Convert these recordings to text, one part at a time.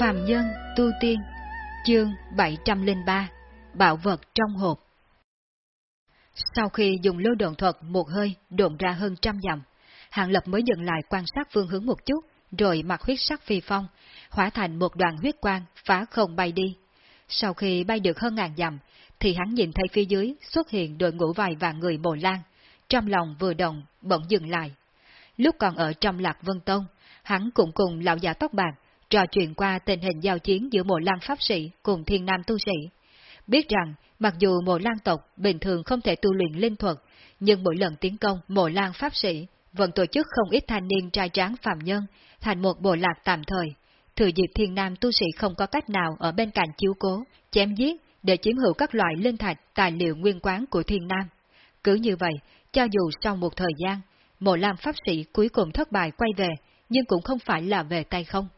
Phạm Nhân Tu Tiên Chương 703 Bảo vật trong hộp Sau khi dùng lôi đồn thuật một hơi đồn ra hơn trăm dặm, hạng Lập mới dừng lại quan sát phương hướng một chút, rồi mặc huyết sắc phi phong, hóa thành một đoàn huyết quang phá không bay đi. Sau khi bay được hơn ngàn dặm, thì hắn nhìn thấy phía dưới xuất hiện đội ngũ vài vạn người bồ lan, trong lòng vừa động, bỗng dừng lại. Lúc còn ở trong Lạc Vân Tông, hắn cũng cùng lão già tóc bạc trò chuyện qua tình hình giao chiến giữa mộ lan pháp sĩ cùng thiên nam tu sĩ. Biết rằng, mặc dù mộ lan tộc bình thường không thể tu luyện linh thuật, nhưng mỗi lần tiến công mộ lan pháp sĩ vẫn tổ chức không ít thanh niên trai tráng phạm nhân thành một bộ lạc tạm thời. Thừa dịp thiên nam tu sĩ không có cách nào ở bên cạnh chiếu cố, chém giết để chiếm hữu các loại linh thạch tài liệu nguyên quán của thiên nam. Cứ như vậy, cho dù sau một thời gian, mộ lam pháp sĩ cuối cùng thất bại quay về, nhưng cũng không phải là về tay không.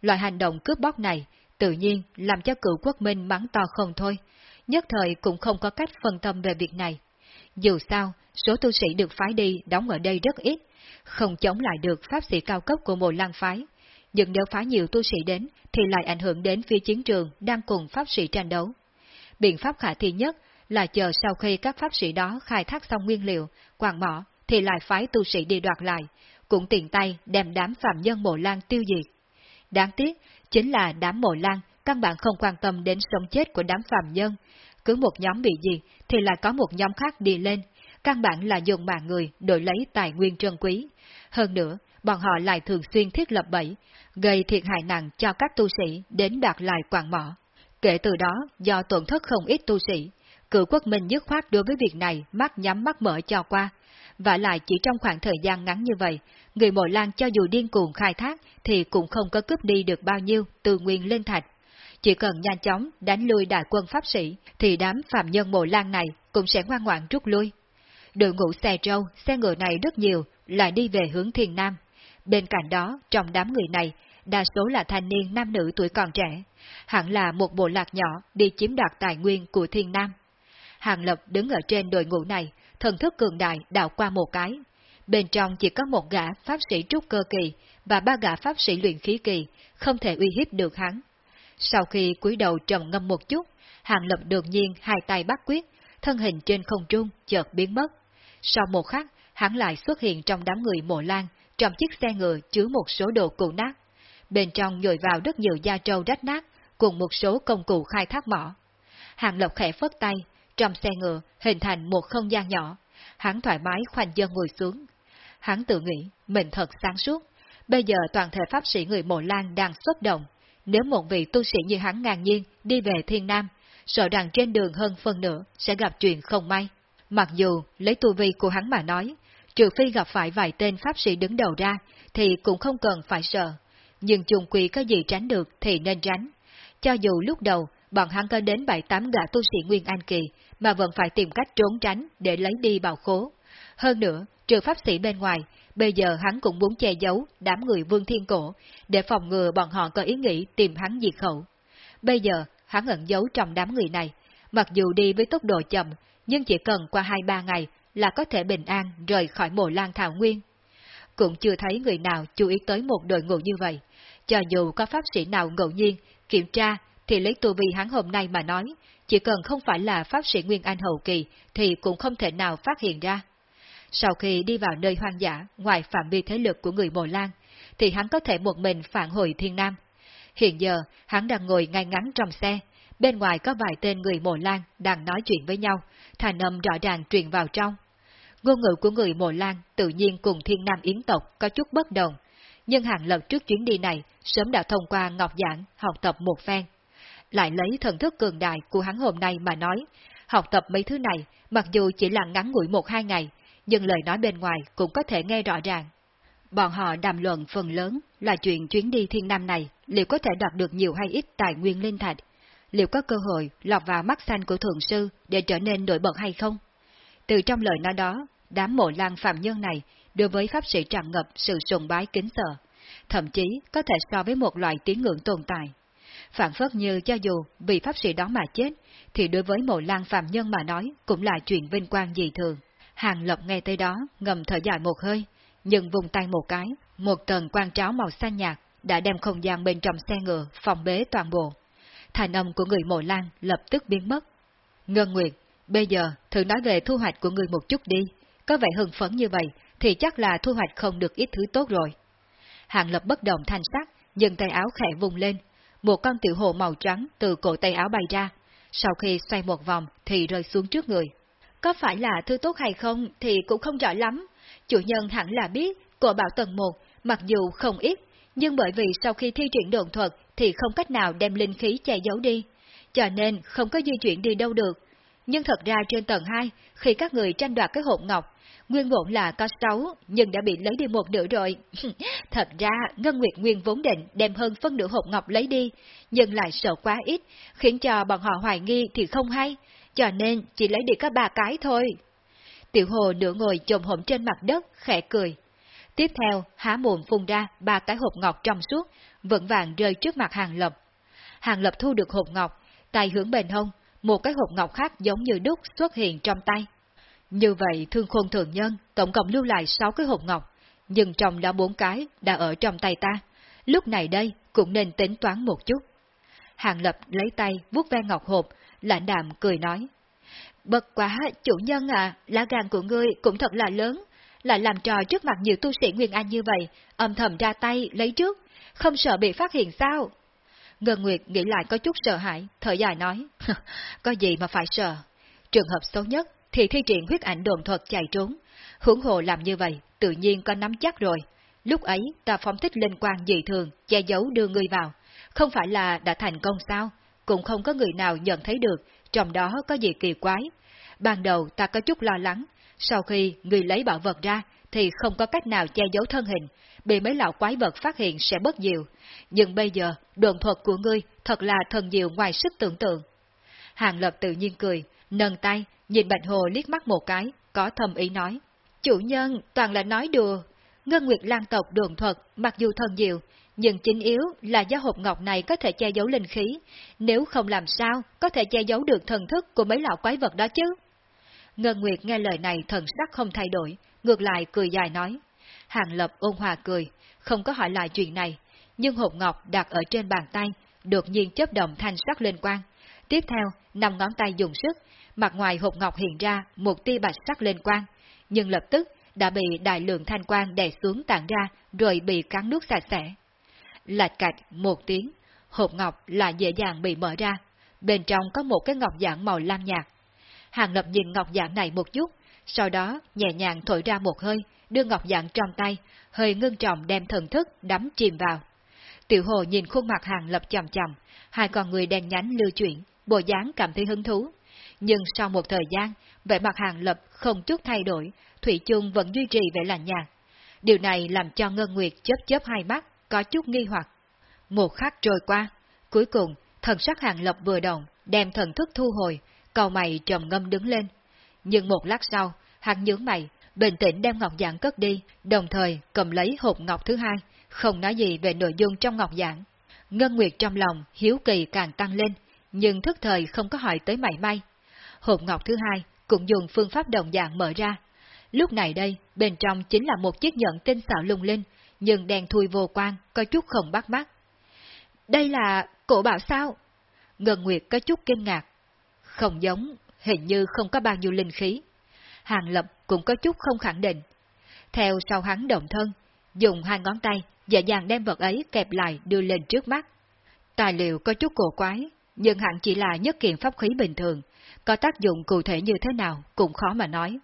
Loại hành động cướp bóc này, tự nhiên làm cho cựu quốc minh mắng to không thôi, nhất thời cũng không có cách phân tâm về việc này. Dù sao, số tu sĩ được phái đi đóng ở đây rất ít, không chống lại được pháp sĩ cao cấp của mộ lang phái. Nhưng nếu phái nhiều tu sĩ đến, thì lại ảnh hưởng đến phía chiến trường đang cùng pháp sĩ tranh đấu. Biện pháp khả thi nhất là chờ sau khi các pháp sĩ đó khai thác xong nguyên liệu, quàng mỏ, thì lại phái tu sĩ đi đoạt lại, cũng tiện tay đem đám phạm nhân mộ lan tiêu diệt. Đáng tiếc, chính là đám mộ lan căn bản không quan tâm đến sống chết của đám phàm nhân. Cứ một nhóm bị gì thì lại có một nhóm khác đi lên, căn bản là dùng mạng người đổi lấy tài nguyên trân quý. Hơn nữa, bọn họ lại thường xuyên thiết lập bẫy, gây thiệt hại nặng cho các tu sĩ đến đạt lại quảng mỏ. Kể từ đó, do tổn thất không ít tu sĩ, cử quốc minh dứt khoát đối với việc này mắt nhắm mắt mở cho qua. Và lại chỉ trong khoảng thời gian ngắn như vậy, người mộ lan cho dù điên cuồng khai thác thì cũng không có cướp đi được bao nhiêu từ nguyên lên thạch. Chỉ cần nhanh chóng đánh lui đại quân pháp sĩ, thì đám phạm nhân mộ lan này cũng sẽ ngoan ngoãn rút lui. Đội ngũ xe trâu, xe ngựa này rất nhiều, lại đi về hướng thiền nam. Bên cạnh đó, trong đám người này, đa số là thanh niên nam nữ tuổi còn trẻ, hẳn là một bộ lạc nhỏ đi chiếm đoạt tài nguyên của thiên nam. Hàng Lập đứng ở trên đội ngũ này, thần thức cường đại đảo qua một cái. Bên trong chỉ có một gã pháp sĩ trúc cơ kỳ và ba gã pháp sĩ luyện khí kỳ, không thể uy hiếp được hắn. Sau khi cúi đầu trầm ngâm một chút, Hàng Lập đột nhiên hai tay bắt quyết, thân hình trên không trung chợt biến mất. Sau một khắc, hắn lại xuất hiện trong đám người mộ lan, trong chiếc xe ngựa chứa một số đồ cụ nát. Bên trong nhồi vào rất nhiều da trâu rách nát, cùng một số công cụ khai thác mỏ. Hàng Lập khẽ phất tay, trong xe ngựa hình thành một không gian nhỏ. Hắn thoải mái khoanh chân ngồi xuống. Hắn tự nghĩ, mình thật sáng suốt. Bây giờ toàn thể pháp sĩ người mộ lan đang xuất động. Nếu một vị tu sĩ như hắn ngang nhiên đi về thiên nam, sợ rằng trên đường hơn phân nửa sẽ gặp chuyện không may. Mặc dù lấy tu vi của hắn mà nói, trừ phi gặp phải vài tên pháp sĩ đứng đầu ra, thì cũng không cần phải sợ. Nhưng chung quy có gì tránh được thì nên tránh. Cho dù lúc đầu bọn hắn có đến bảy tám gã tu sĩ Nguyên An Kỳ, mà vẫn phải tìm cách trốn tránh để lấy đi bảo khố. Hơn nữa, trừ pháp sĩ bên ngoài, bây giờ hắn cũng muốn che giấu đám người vương thiên cổ, để phòng ngừa bọn họ có ý nghĩ tìm hắn diệt khẩu. Bây giờ, hắn ẩn giấu trong đám người này, mặc dù đi với tốc độ chậm, nhưng chỉ cần qua hai ba ngày là có thể bình an rời khỏi mộ lan thảo nguyên. Cũng chưa thấy người nào chú ý tới một đội ngũ như vậy. Cho dù có pháp sĩ nào ngẫu nhiên kiểm tra thì lấy tu vi hắn hôm nay mà nói, chỉ cần không phải là pháp sĩ Nguyên Anh hậu kỳ thì cũng không thể nào phát hiện ra. Sau khi đi vào nơi hoang dã, ngoài phạm vi thế lực của người Mộ Lan, thì hắn có thể một mình phản hồi thiên nam. Hiện giờ, hắn đang ngồi ngay ngắn trong xe, bên ngoài có vài tên người Mộ Lan đang nói chuyện với nhau, thành âm rõ ràng truyền vào trong. Ngôn ngữ của người Mộ Lan tự nhiên cùng thiên nam yến tộc có chút bất đồng, nhưng hàng lập trước chuyến đi này sớm đã thông qua Ngọc Giảng học tập một phen, lại lấy thần thức cường đại của hắn hôm nay mà nói, học tập mấy thứ này, mặc dù chỉ là ngắn ngủi một hai ngày, nhưng lời nói bên ngoài cũng có thể nghe rõ ràng. Bọn họ đàm luận phần lớn là chuyện chuyến đi thiên nam này liệu có thể đạt được nhiều hay ít tài nguyên linh thạch, liệu có cơ hội lọt vào mắt xanh của thượng sư để trở nên nổi bật hay không. Từ trong lời nói đó, đám mộ lan phạm nhân này đối với pháp sĩ tràn ngập sự sùng bái kính sợ, thậm chí có thể so với một loại tiếng ngưỡng tồn tại phản phất như cho dù bị pháp sĩ đó mà chết, thì đối với mộ lan phạm nhân mà nói cũng là chuyện vinh quang dị thường. Hàng lộc nghe tới đó, ngầm thở dài một hơi, nhưng vùng tay một cái, một tầng quang tráo màu xanh nhạt đã đem không gian bên trong xe ngựa phòng bế toàn bộ. Thành âm của người mộ lan lập tức biến mất. Ngân Nguyệt, bây giờ thử nói về thu hoạch của người một chút đi. Có vẻ hưng phấn như vậy thì chắc là thu hoạch không được ít thứ tốt rồi. Hàng lập bất động thanh sắc, nhưng tay áo khẽ vùng lên. Một con tiểu hồ màu trắng từ cổ tay áo bay ra. Sau khi xoay một vòng thì rơi xuống trước người. Có phải là thứ tốt hay không thì cũng không rõ lắm. Chủ nhân hẳn là biết, cổ bảo tầng 1, mặc dù không ít, nhưng bởi vì sau khi thi triển đồn thuật thì không cách nào đem linh khí che giấu đi, cho nên không có di chuyển đi đâu được. Nhưng thật ra trên tầng 2, khi các người tranh đoạt cái hộp ngọc, nguyên bổn là có 6, nhưng đã bị lấy đi một nửa rồi. thật ra, Ngân Nguyệt Nguyên vốn định đem hơn phân nửa hộp ngọc lấy đi, nhưng lại sợ quá ít, khiến cho bọn họ hoài nghi thì không hay, cho nên chỉ lấy đi có ba cái thôi. Tiểu hồ nửa ngồi chồm hổm trên mặt đất, khẽ cười. Tiếp theo, há mồm phun ra ba cái hộp ngọc trong suốt, vững vàng rơi trước mặt Hàng Lập. Hàng Lập thu được hộp ngọc, tay hướng bền hông, một cái hộp ngọc khác giống như đúc xuất hiện trong tay. Như vậy, thương khôn thường nhân tổng cộng lưu lại 6 cái hộp ngọc, nhưng trong đó bốn cái đã ở trong tay ta. Lúc này đây cũng nên tính toán một chút. Hàng Lập lấy tay vuốt ve ngọc hộp, lãnh đạm cười nói. Bất quá, chủ nhân à, lá gan của ngươi cũng thật là lớn, lại làm trò trước mặt nhiều tu sĩ Nguyên Anh như vậy, âm thầm ra tay, lấy trước, không sợ bị phát hiện sao? Ngân Nguyệt nghĩ lại có chút sợ hãi, thở dài nói, có gì mà phải sợ. Trường hợp xấu nhất thì thi triển huyết ảnh đồn thuật chạy trốn, hưởng hồ làm như vậy, tự nhiên có nắm chắc rồi. Lúc ấy ta phóng thích linh quan dị thường, che giấu đưa người vào, không phải là đã thành công sao, cũng không có người nào nhận thấy được, trong đó có gì kỳ quái. Ban đầu ta có chút lo lắng, sau khi người lấy bảo vật ra thì không có cách nào che giấu thân hình, bị mấy lão quái vật phát hiện sẽ bất diệu. Nhưng bây giờ, đồn thuật của ngươi thật là thần diệu ngoài sức tưởng tượng. Hàng Lập tự nhiên cười, nâng tay, nhìn Bạch Hồ liếc mắt một cái, có thầm ý nói. Chủ nhân, toàn là nói đùa. Ngân Nguyệt Lan tộc đường thuật, mặc dù thần diệu, nhưng chính yếu là do hộp ngọc này có thể che giấu linh khí, nếu không làm sao có thể che giấu được thần thức của mấy lão quái vật đó chứ. Ngân Nguyệt nghe lời này thần sắc không thay đổi, ngược lại cười dài nói. Hàng Lập ôn hòa cười, không có hỏi lại chuyện này, nhưng hộp ngọc đặt ở trên bàn tay, đột nhiên chấp động thanh sắc lên quang. Tiếp theo, năm ngón tay dùng sức, mặt ngoài hộp ngọc hiện ra một tia bạch sắc lên quang, nhưng lập tức đã bị đại lượng thanh quang đè xuống tản ra rồi bị cắn nước sạch sẽ. Lạch cạch một tiếng, hộp ngọc lại dễ dàng bị mở ra, bên trong có một cái ngọc dạng màu lam nhạt. Hàng Lập nhìn ngọc dạng này một chút, sau đó nhẹ nhàng thổi ra một hơi, đưa ngọc dạng trong tay, hơi ngưng trọng đem thần thức đắm chìm vào. Tiểu hồ nhìn khuôn mặt Hàng Lập chầm chầm, hai con người đen nhánh lưu chuyển, bộ dáng cảm thấy hứng thú. Nhưng sau một thời gian, vẻ mặt Hàng Lập không chút thay đổi, Thủy chung vẫn duy trì vẻ lạnh nhạt. Điều này làm cho Ngân Nguyệt chớp chớp hai mắt, có chút nghi hoặc. Một khắc trôi qua, cuối cùng, thần sắc Hàng Lập vừa động, đem thần thức thu hồi, cầu mày trầm ngâm đứng lên. Nhưng một lát sau, hắn nhướng mày, bình tĩnh đem ngọc giảng cất đi, đồng thời cầm lấy hộp ngọc thứ hai, không nói gì về nội dung trong ngọc giảng. Ngân Nguyệt trong lòng, hiếu kỳ càng tăng lên, nhưng thức thời không có hỏi tới mảy may. Hộp ngọc thứ hai cũng dùng phương pháp đồng dạng mở ra. Lúc này đây, bên trong chính là một chiếc nhẫn tinh xảo lung linh, nhưng đèn thui vô quan, có chút không bắt mắt. Đây là cổ bảo sao? Ngân Nguyệt có chút kinh ngạc. Không giống, hình như không có bao nhiêu linh khí. Hàng Lập cũng có chút không khẳng định. Theo sau hắn động thân, dùng hai ngón tay, dễ dàng đem vật ấy kẹp lại đưa lên trước mắt. Tài liệu có chút cổ quái, nhưng hẳn chỉ là nhất kiện pháp khí bình thường, có tác dụng cụ thể như thế nào cũng khó mà nói.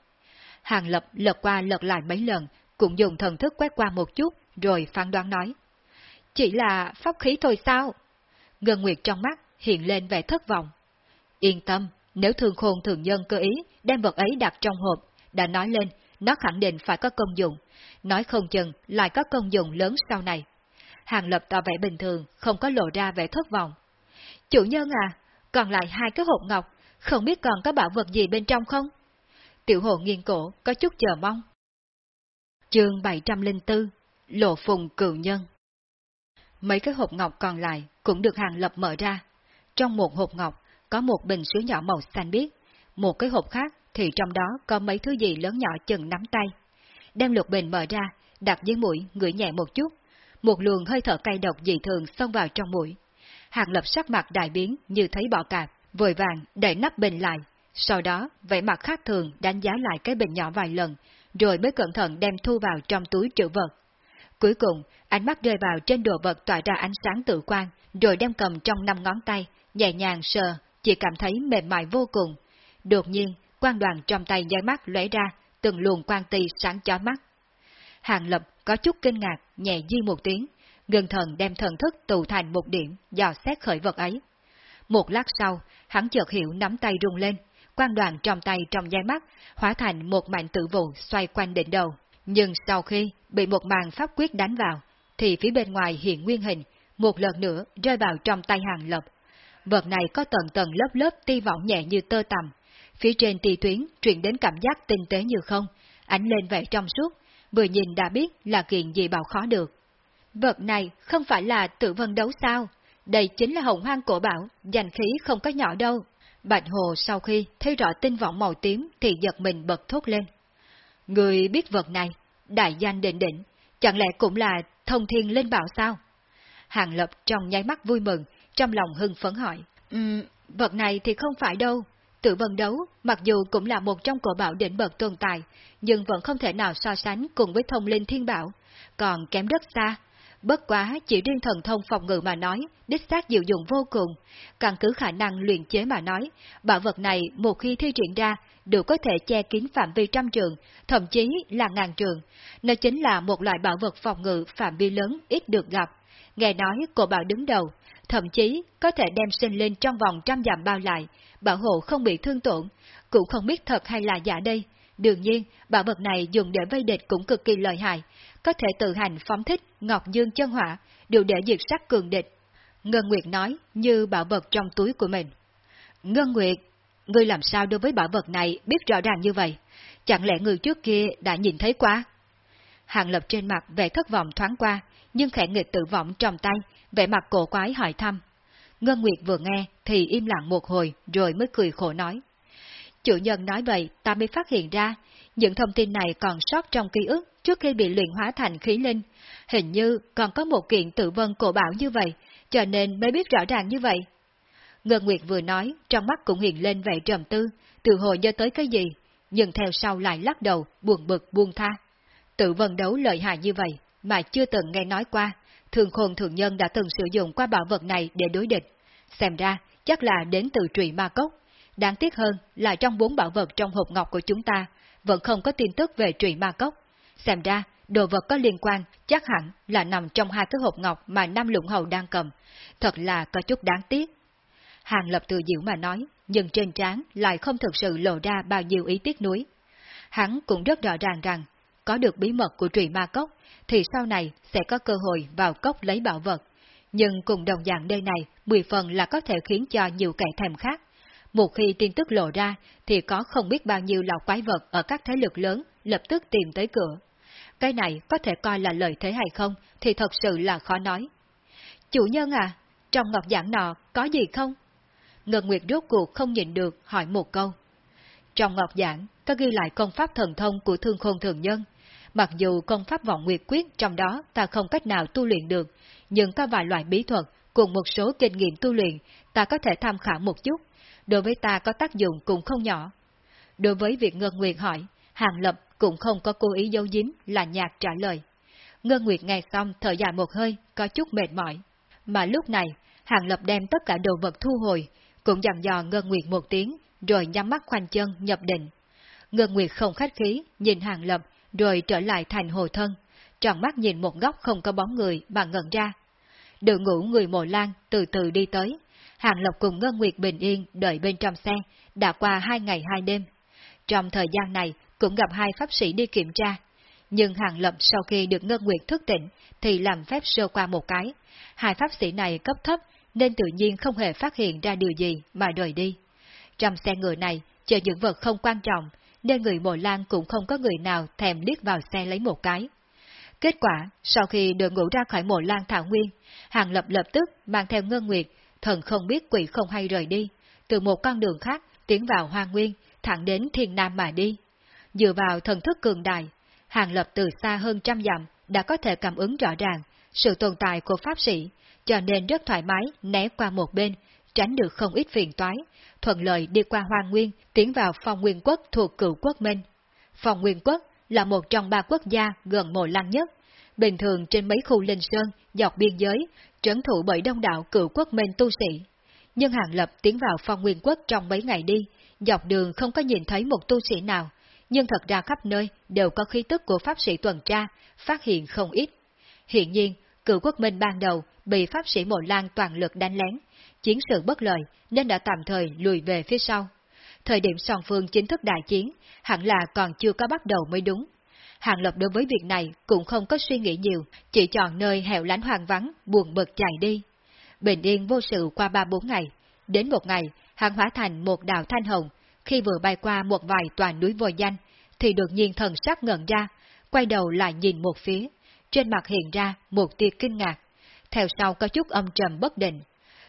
Hàng Lập lật qua lật lại mấy lần, cũng dùng thần thức quét qua một chút, rồi phán đoán nói. Chỉ là pháp khí thôi sao? Ngân Nguyệt trong mắt hiện lên vẻ thất vọng. Yên tâm, nếu thường khôn thường nhân cơ ý đem vật ấy đặt trong hộp, đã nói lên, nó khẳng định phải có công dụng, nói không chừng lại có công dụng lớn sau này. Hàng Lập tỏ vẻ bình thường, không có lộ ra vẻ thất vọng. Chủ nhân à, còn lại hai cái hộp ngọc, không biết còn có bảo vật gì bên trong không? Tiểu hồ nghiêng cổ, có chút chờ mong. Chương 704 Lộ phùng cựu nhân Mấy cái hộp ngọc còn lại cũng được hàng lập mở ra. Trong một hộp ngọc có một bình sứ nhỏ màu xanh biếc, một cái hộp khác thì trong đó có mấy thứ gì lớn nhỏ chừng nắm tay. Đem lục bình mở ra, đặt dưới mũi, ngửi nhẹ một chút. một luồng hơi thở cay độc dị thường xông vào trong mũi. Hàng lập sắc mặt đại biến như thấy bọ cạp, vội vàng để nắp bình lại, sau đó vẻ mặt khác thường đánh giá lại cái bình nhỏ vài lần, rồi mới cẩn thận đem thu vào trong túi trữ vật. Cuối cùng, ánh mắt rơi vào trên đồ vật tỏa ra ánh sáng tự quan, rồi đem cầm trong năm ngón tay, nhẹ nhàng sờ, chỉ cảm thấy mềm mại vô cùng. Đột nhiên, quan đoàn trong tay nháy mắt lóe ra, từng luồng quang tì sáng chói mắt. Hàng Lập có chút kinh ngạc, nhẹ di một tiếng, ngừng thần đem thần thức tụ thành một điểm, dò xét khởi vật ấy. Một lát sau, hắn chợt hiểu nắm tay rung lên, quan đoàn trong tay trong giai mắt, hóa thành một mảnh tử vụ xoay quanh đỉnh đầu. Nhưng sau khi bị một màn pháp quyết đánh vào, thì phía bên ngoài hiện nguyên hình, một lần nữa rơi vào trong tay hàng lập. Vật này có tầng tầng lớp lớp ti vọng nhẹ như tơ tầm. Phía trên ti tuyến truyền đến cảm giác tinh tế như không, ánh lên vẻ trong suốt, vừa nhìn đã biết là kiện gì bảo khó được. Vật này không phải là tự vân đấu sao? Đây chính là hồng hoang cổ bảo, danh khí không có nhỏ đâu. Bạch Hồ sau khi thấy rõ tinh vọng màu tím thì giật mình bật thốt lên. Người biết vật này, đại danh định định, chẳng lẽ cũng là thông thiên linh bảo sao? Hàng Lập trong nháy mắt vui mừng, trong lòng hưng phấn hỏi. Um, vật này thì không phải đâu. Tự vân đấu, mặc dù cũng là một trong cổ bảo đỉnh bậc tồn tại, nhưng vẫn không thể nào so sánh cùng với thông linh thiên bảo, còn kém rất xa. Bất quá chỉ riêng thần thông phòng ngự mà nói, đích xác diệu dụng vô cùng. Căn cứ khả năng luyện chế mà nói, bảo vật này một khi thi triển ra, đều có thể che kín phạm vi trăm trường, thậm chí là ngàn trường. Nó chính là một loại bảo vật phòng ngự phạm vi lớn ít được gặp. Nghe nói cổ bảo đứng đầu, thậm chí có thể đem sinh lên trong vòng trăm dặm bao lại, bảo hộ không bị thương tổn, cũng không biết thật hay là giả đây. Đương nhiên, bảo vật này dùng để vây địch cũng cực kỳ lợi hại, có thể tự hành phóng thích Ngọc Dương chân hỏa, đều để diệt sát cường địch. Ngân Nguyệt nói như bảo vật trong túi của mình. Ngân Nguyệt, ngươi làm sao đối với bảo vật này biết rõ ràng như vậy? Chẳng lẽ người trước kia đã nhìn thấy quá? Hàng lập trên mặt vẻ thất vọng thoáng qua, nhưng khẽ nghịch tự vọng trong tay, vẻ mặt cổ quái hỏi thăm. Ngân Nguyệt vừa nghe thì im lặng một hồi rồi mới cười khổ nói. Chủ nhân nói vậy ta mới phát hiện ra, những thông tin này còn sót trong ký ức trước khi bị luyện hóa thành khí linh. Hình như còn có một kiện tự vân cổ bảo như vậy, cho nên mới biết rõ ràng như vậy. Ngân Nguyệt vừa nói, trong mắt cũng hiện lên vẻ trầm tư, từ hồi nhớ tới cái gì, nhưng theo sau lại lắc đầu, buồn bực buông tha. Tự vân đấu lợi hại như vậy, mà chưa từng nghe nói qua, thường khôn thường nhân đã từng sử dụng qua bảo vật này để đối địch. Xem ra, chắc là đến từ trụy ma cốc. Đáng tiếc hơn là trong bốn bảo vật trong hộp ngọc của chúng ta, vẫn không có tin tức về trụy ma cốc. Xem ra, đồ vật có liên quan chắc hẳn là nằm trong hai cái hộp ngọc mà Nam Lũng Hầu đang cầm. Thật là có chút đáng tiếc. Hàng lập từ diệu mà nói, nhưng trên trán lại không thực sự lộ ra bao nhiêu ý tiếc nuối. Hắn cũng rất rõ ràng rằng, có được bí mật của trụy ma cốc, thì sau này sẽ có cơ hội vào cốc lấy bảo vật. Nhưng cùng đồng dạng nơi này, mười phần là có thể khiến cho nhiều kẻ thèm khác. Một khi tin tức lộ ra, thì có không biết bao nhiêu lão quái vật ở các thế lực lớn lập tức tìm tới cửa. Cái này có thể coi là lời thế hay không, thì thật sự là khó nói. Chủ nhân à, trong ngọc giảng nọ có gì không? Ngân Nguyệt rốt cuộc không nhìn được hỏi một câu. Trong ngọc giảng có ghi lại công pháp thần thông của thương khôn thường nhân. Mặc dù công pháp vọng nguyệt quyết trong đó ta không cách nào tu luyện được, nhưng có vài loại bí thuật cùng một số kinh nghiệm tu luyện ta có thể tham khảo một chút, đối với ta có tác dụng cũng không nhỏ. Đối với việc Ngân Nguyệt hỏi, Hàng Lập cũng không có cố ý giấu giếm là nhạc trả lời. Ngân Nguyệt nghe xong thở dài một hơi, có chút mệt mỏi. Mà lúc này, Hàng Lập đem tất cả đồ vật thu hồi, cũng dặn dò Ngân Nguyệt một tiếng, rồi nhắm mắt khoanh chân nhập định. Ngân Nguyệt không khách khí, nhìn Hàng Lập, rồi trở lại thành hồ thân, tròn mắt nhìn một góc không có bóng người mà ngẩn ra. Đội ngũ người mộ lan từ từ đi tới, Hàng Lập cùng Ngân Nguyệt bình yên đợi bên trong xe, đã qua hai ngày hai đêm. Trong thời gian này, cũng gặp hai pháp sĩ đi kiểm tra. Nhưng Hàng Lập sau khi được Ngân Nguyệt thức tỉnh, thì làm phép sơ qua một cái. Hai pháp sĩ này cấp thấp, nên tự nhiên không hề phát hiện ra điều gì mà rời đi. Trong xe ngựa này, chờ những vật không quan trọng, nên người mộ lan cũng không có người nào thèm liếc vào xe lấy một cái. Kết quả, sau khi đội ngũ ra khỏi mộ lan thảo nguyên, Hàng Lập lập tức mang theo Ngân Nguyệt, thần không biết quỷ không hay rời đi, từ một con đường khác tiến vào hoa nguyên, thẳng đến thiên nam mà đi. Dựa vào thần thức cường đại, Hàng Lập từ xa hơn trăm dặm đã có thể cảm ứng rõ ràng, sự tồn tại của pháp sĩ, cho nên rất thoải mái né qua một bên, tránh được không ít phiền toái, thuận lợi đi qua Hoa Nguyên, tiến vào phòng nguyên quốc thuộc cựu quốc Minh. Phòng nguyên quốc là một trong ba quốc gia gần mộ lăng nhất. Bình thường trên mấy khu linh sơn, dọc biên giới, trấn thủ bởi đông đảo cựu quốc Minh tu sĩ. Nhưng Hàng Lập tiến vào phòng nguyên quốc trong mấy ngày đi, dọc đường không có nhìn thấy một tu sĩ nào, nhưng thật ra khắp nơi đều có khí tức của pháp sĩ tuần tra, phát hiện không ít. Hiện nhiên, cựu quốc minh ban đầu bị pháp sĩ Mộ Lan toàn lực đánh lén, chiến sự bất lợi nên đã tạm thời lùi về phía sau. Thời điểm song phương chính thức đại chiến, hẳn là còn chưa có bắt đầu mới đúng. Hàng Lập đối với việc này cũng không có suy nghĩ nhiều, chỉ chọn nơi hẻo lánh hoang vắng, buồn bực chạy đi. Bình yên vô sự qua ba bốn ngày, đến một ngày, hàng hóa thành một đạo thanh hồng, khi vừa bay qua một vài tòa núi vô danh, thì đột nhiên thần sắc ngẩn ra, quay đầu lại nhìn một phía, trên mặt hiện ra một tia kinh ngạc, theo sau có chút âm trầm bất định.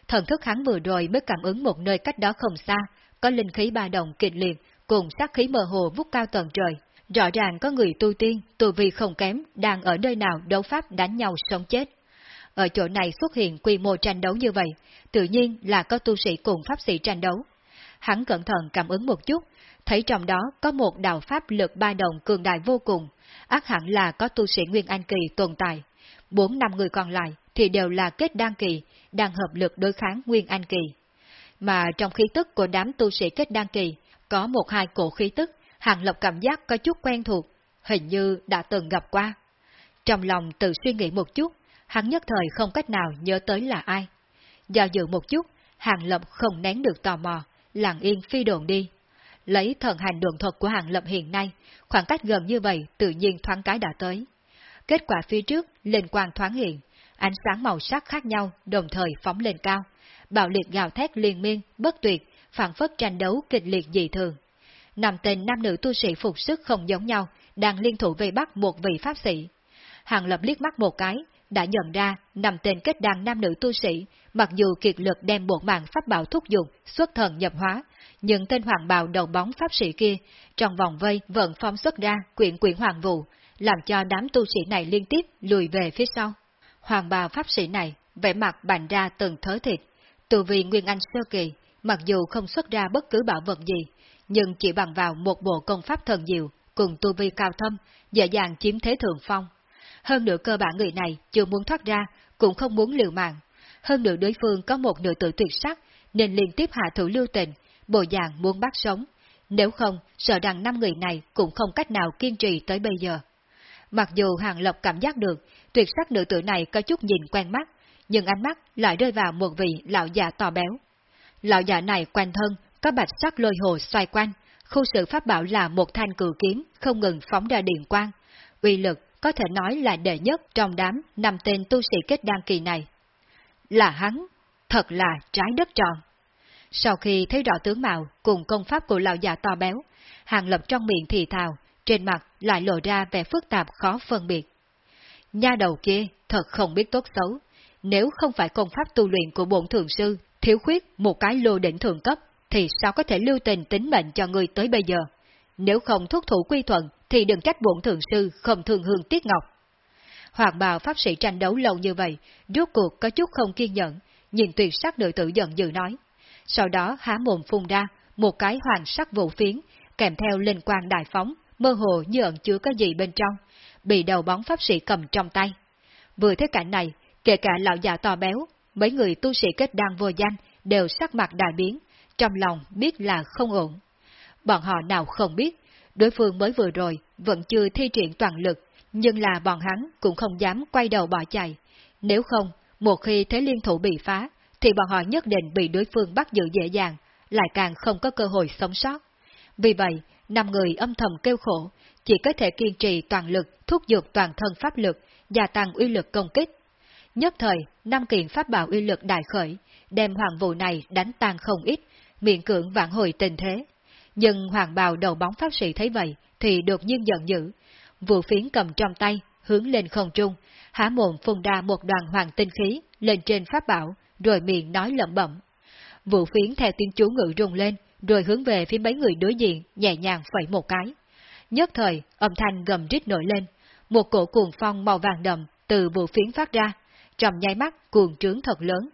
Thần thức hắn vừa rồi mới cảm ứng một nơi cách đó không xa, có linh khí ba đồng kịch liệt, cùng sát khí mơ hồ vút cao tầng trời. Rõ ràng có người tu tiên, tu vi không kém, đang ở nơi nào đấu pháp đánh nhau sống chết. Ở chỗ này xuất hiện quy mô tranh đấu như vậy, tự nhiên là có tu sĩ cùng pháp sĩ tranh đấu. Hắn cẩn thận cảm ứng một chút, thấy trong đó có một đạo pháp lực ba đồng cường đại vô cùng, ác hẳn là có tu sĩ Nguyên Anh Kỳ tồn tại. Bốn năm người còn lại thì đều là kết đan kỳ, đang hợp lực đối kháng Nguyên Anh Kỳ. Mà trong khí tức của đám tu sĩ kết đan kỳ, có một hai cổ khí tức, Hàng Lập cảm giác có chút quen thuộc, hình như đã từng gặp qua. Trong lòng tự suy nghĩ một chút, hắn nhất thời không cách nào nhớ tới là ai. Do dự một chút, Hàng Lập không nén được tò mò, lặng yên phi đồn đi. Lấy thần hành đường thuật của Hàng Lập hiện nay, khoảng cách gần như vậy tự nhiên thoáng cái đã tới. Kết quả phía trước, lên quang thoáng hiện, ánh sáng màu sắc khác nhau đồng thời phóng lên cao. Bạo liệt gào thét liên miên, bất tuyệt, phản phất tranh đấu kịch liệt dị thường. Nằm tên nam nữ tu sĩ phục sức không giống nhau, đang liên thủ vây bắt một vị pháp sĩ. Hàng lập liếc mắt một cái, đã nhận ra nằm tên kết đàn nam nữ tu sĩ, mặc dù kiệt lực đem bộ mạng pháp bảo thúc dụng, xuất thần nhập hóa, nhưng tên hoàng bào đầu bóng pháp sĩ kia, trong vòng vây vẫn phong xuất ra quyển quyển hoàng vụ, làm cho đám tu sĩ này liên tiếp lùi về phía sau. Hoàng bào pháp sĩ này, vẻ mặt bành ra từng thớ thịt, từ vì Nguyên Anh sơ kỳ, mặc dù không xuất ra bất cứ bảo vật gì, nhưng chỉ bằng vào một bộ công pháp thần diệu, cùng tu vi cao thâm, dễ dàng chiếm thế thượng phong. Hơn nữa cơ bản người này chưa muốn thoát ra, cũng không muốn liều mạng. Hơn nữa đối phương có một nửa tự tuyệt sắc, nên liên tiếp hạ thủ lưu tình, bộ dạng muốn bắt sống. Nếu không, sợ rằng năm người này cũng không cách nào kiên trì tới bây giờ. Mặc dù Hàng Lập cảm giác được, tuyệt sắc nữ tử này có chút nhìn quen mắt, nhưng ánh mắt lại rơi vào một vị lão già to béo. Lão già này quanh thân, có bạch sắc lôi hồ xoay quanh, khu sự pháp bảo là một thanh cử kiếm không ngừng phóng ra điện quang. Uy lực có thể nói là đệ nhất trong đám năm tên tu sĩ kết đăng kỳ này. Là hắn, thật là trái đất tròn. Sau khi thấy rõ tướng mạo cùng công pháp của lão già to béo, hàng lập trong miệng thì thào, trên mặt lại lộ ra vẻ phức tạp khó phân biệt. Nha đầu kia thật không biết tốt xấu, nếu không phải công pháp tu luyện của bổn thường sư, thiếu khuyết một cái lô đỉnh thường cấp, thì sao có thể lưu tình tính mệnh cho người tới bây giờ? Nếu không thúc thủ quy thuận, thì đừng trách bổn thường sư không thường hương tiết ngọc. Hoàng bào pháp sĩ tranh đấu lâu như vậy, rốt cuộc có chút không kiên nhẫn, nhìn tuyệt sắc đội tử giận dữ nói. Sau đó há mồm phun ra, một cái hoàng sắc vũ phiến, kèm theo linh quang đại phóng, mơ hồ như ẩn chứa có gì bên trong, bị đầu bóng pháp sĩ cầm trong tay. Vừa thấy cảnh này, kể cả lão già to béo, mấy người tu sĩ kết đăng vô danh đều sắc mặt đại biến, trong lòng biết là không ổn. Bọn họ nào không biết, đối phương mới vừa rồi vẫn chưa thi triển toàn lực, nhưng là bọn hắn cũng không dám quay đầu bỏ chạy. Nếu không, một khi thế liên thủ bị phá, thì bọn họ nhất định bị đối phương bắt giữ dễ dàng, lại càng không có cơ hội sống sót. Vì vậy, năm người âm thầm kêu khổ, chỉ có thể kiên trì toàn lực thúc giục toàn thân pháp lực, gia tăng uy lực công kích. Nhất thời, năm kiện pháp bảo uy lực đại khởi, đem hoàng vụ này đánh tan không ít, miệng cưỡng vạn hồi tình thế. Nhưng hoàng bào đầu bóng pháp sĩ thấy vậy, thì đột nhiên giận dữ. Vũ phiến cầm trong tay, hướng lên không trung, há mồm phun ra một đoàn hoàng tinh khí lên trên pháp bảo, rồi miệng nói lẩm bẩm. Vũ phiến theo tiếng chú ngự rung lên, rồi hướng về phía mấy người đối diện, nhẹ nhàng phẩy một cái. Nhất thời, âm thanh gầm rít nổi lên, một cổ cuồng phong màu vàng đậm từ vụ phiến phát ra, trong nháy mắt cuồng trướng thật lớn.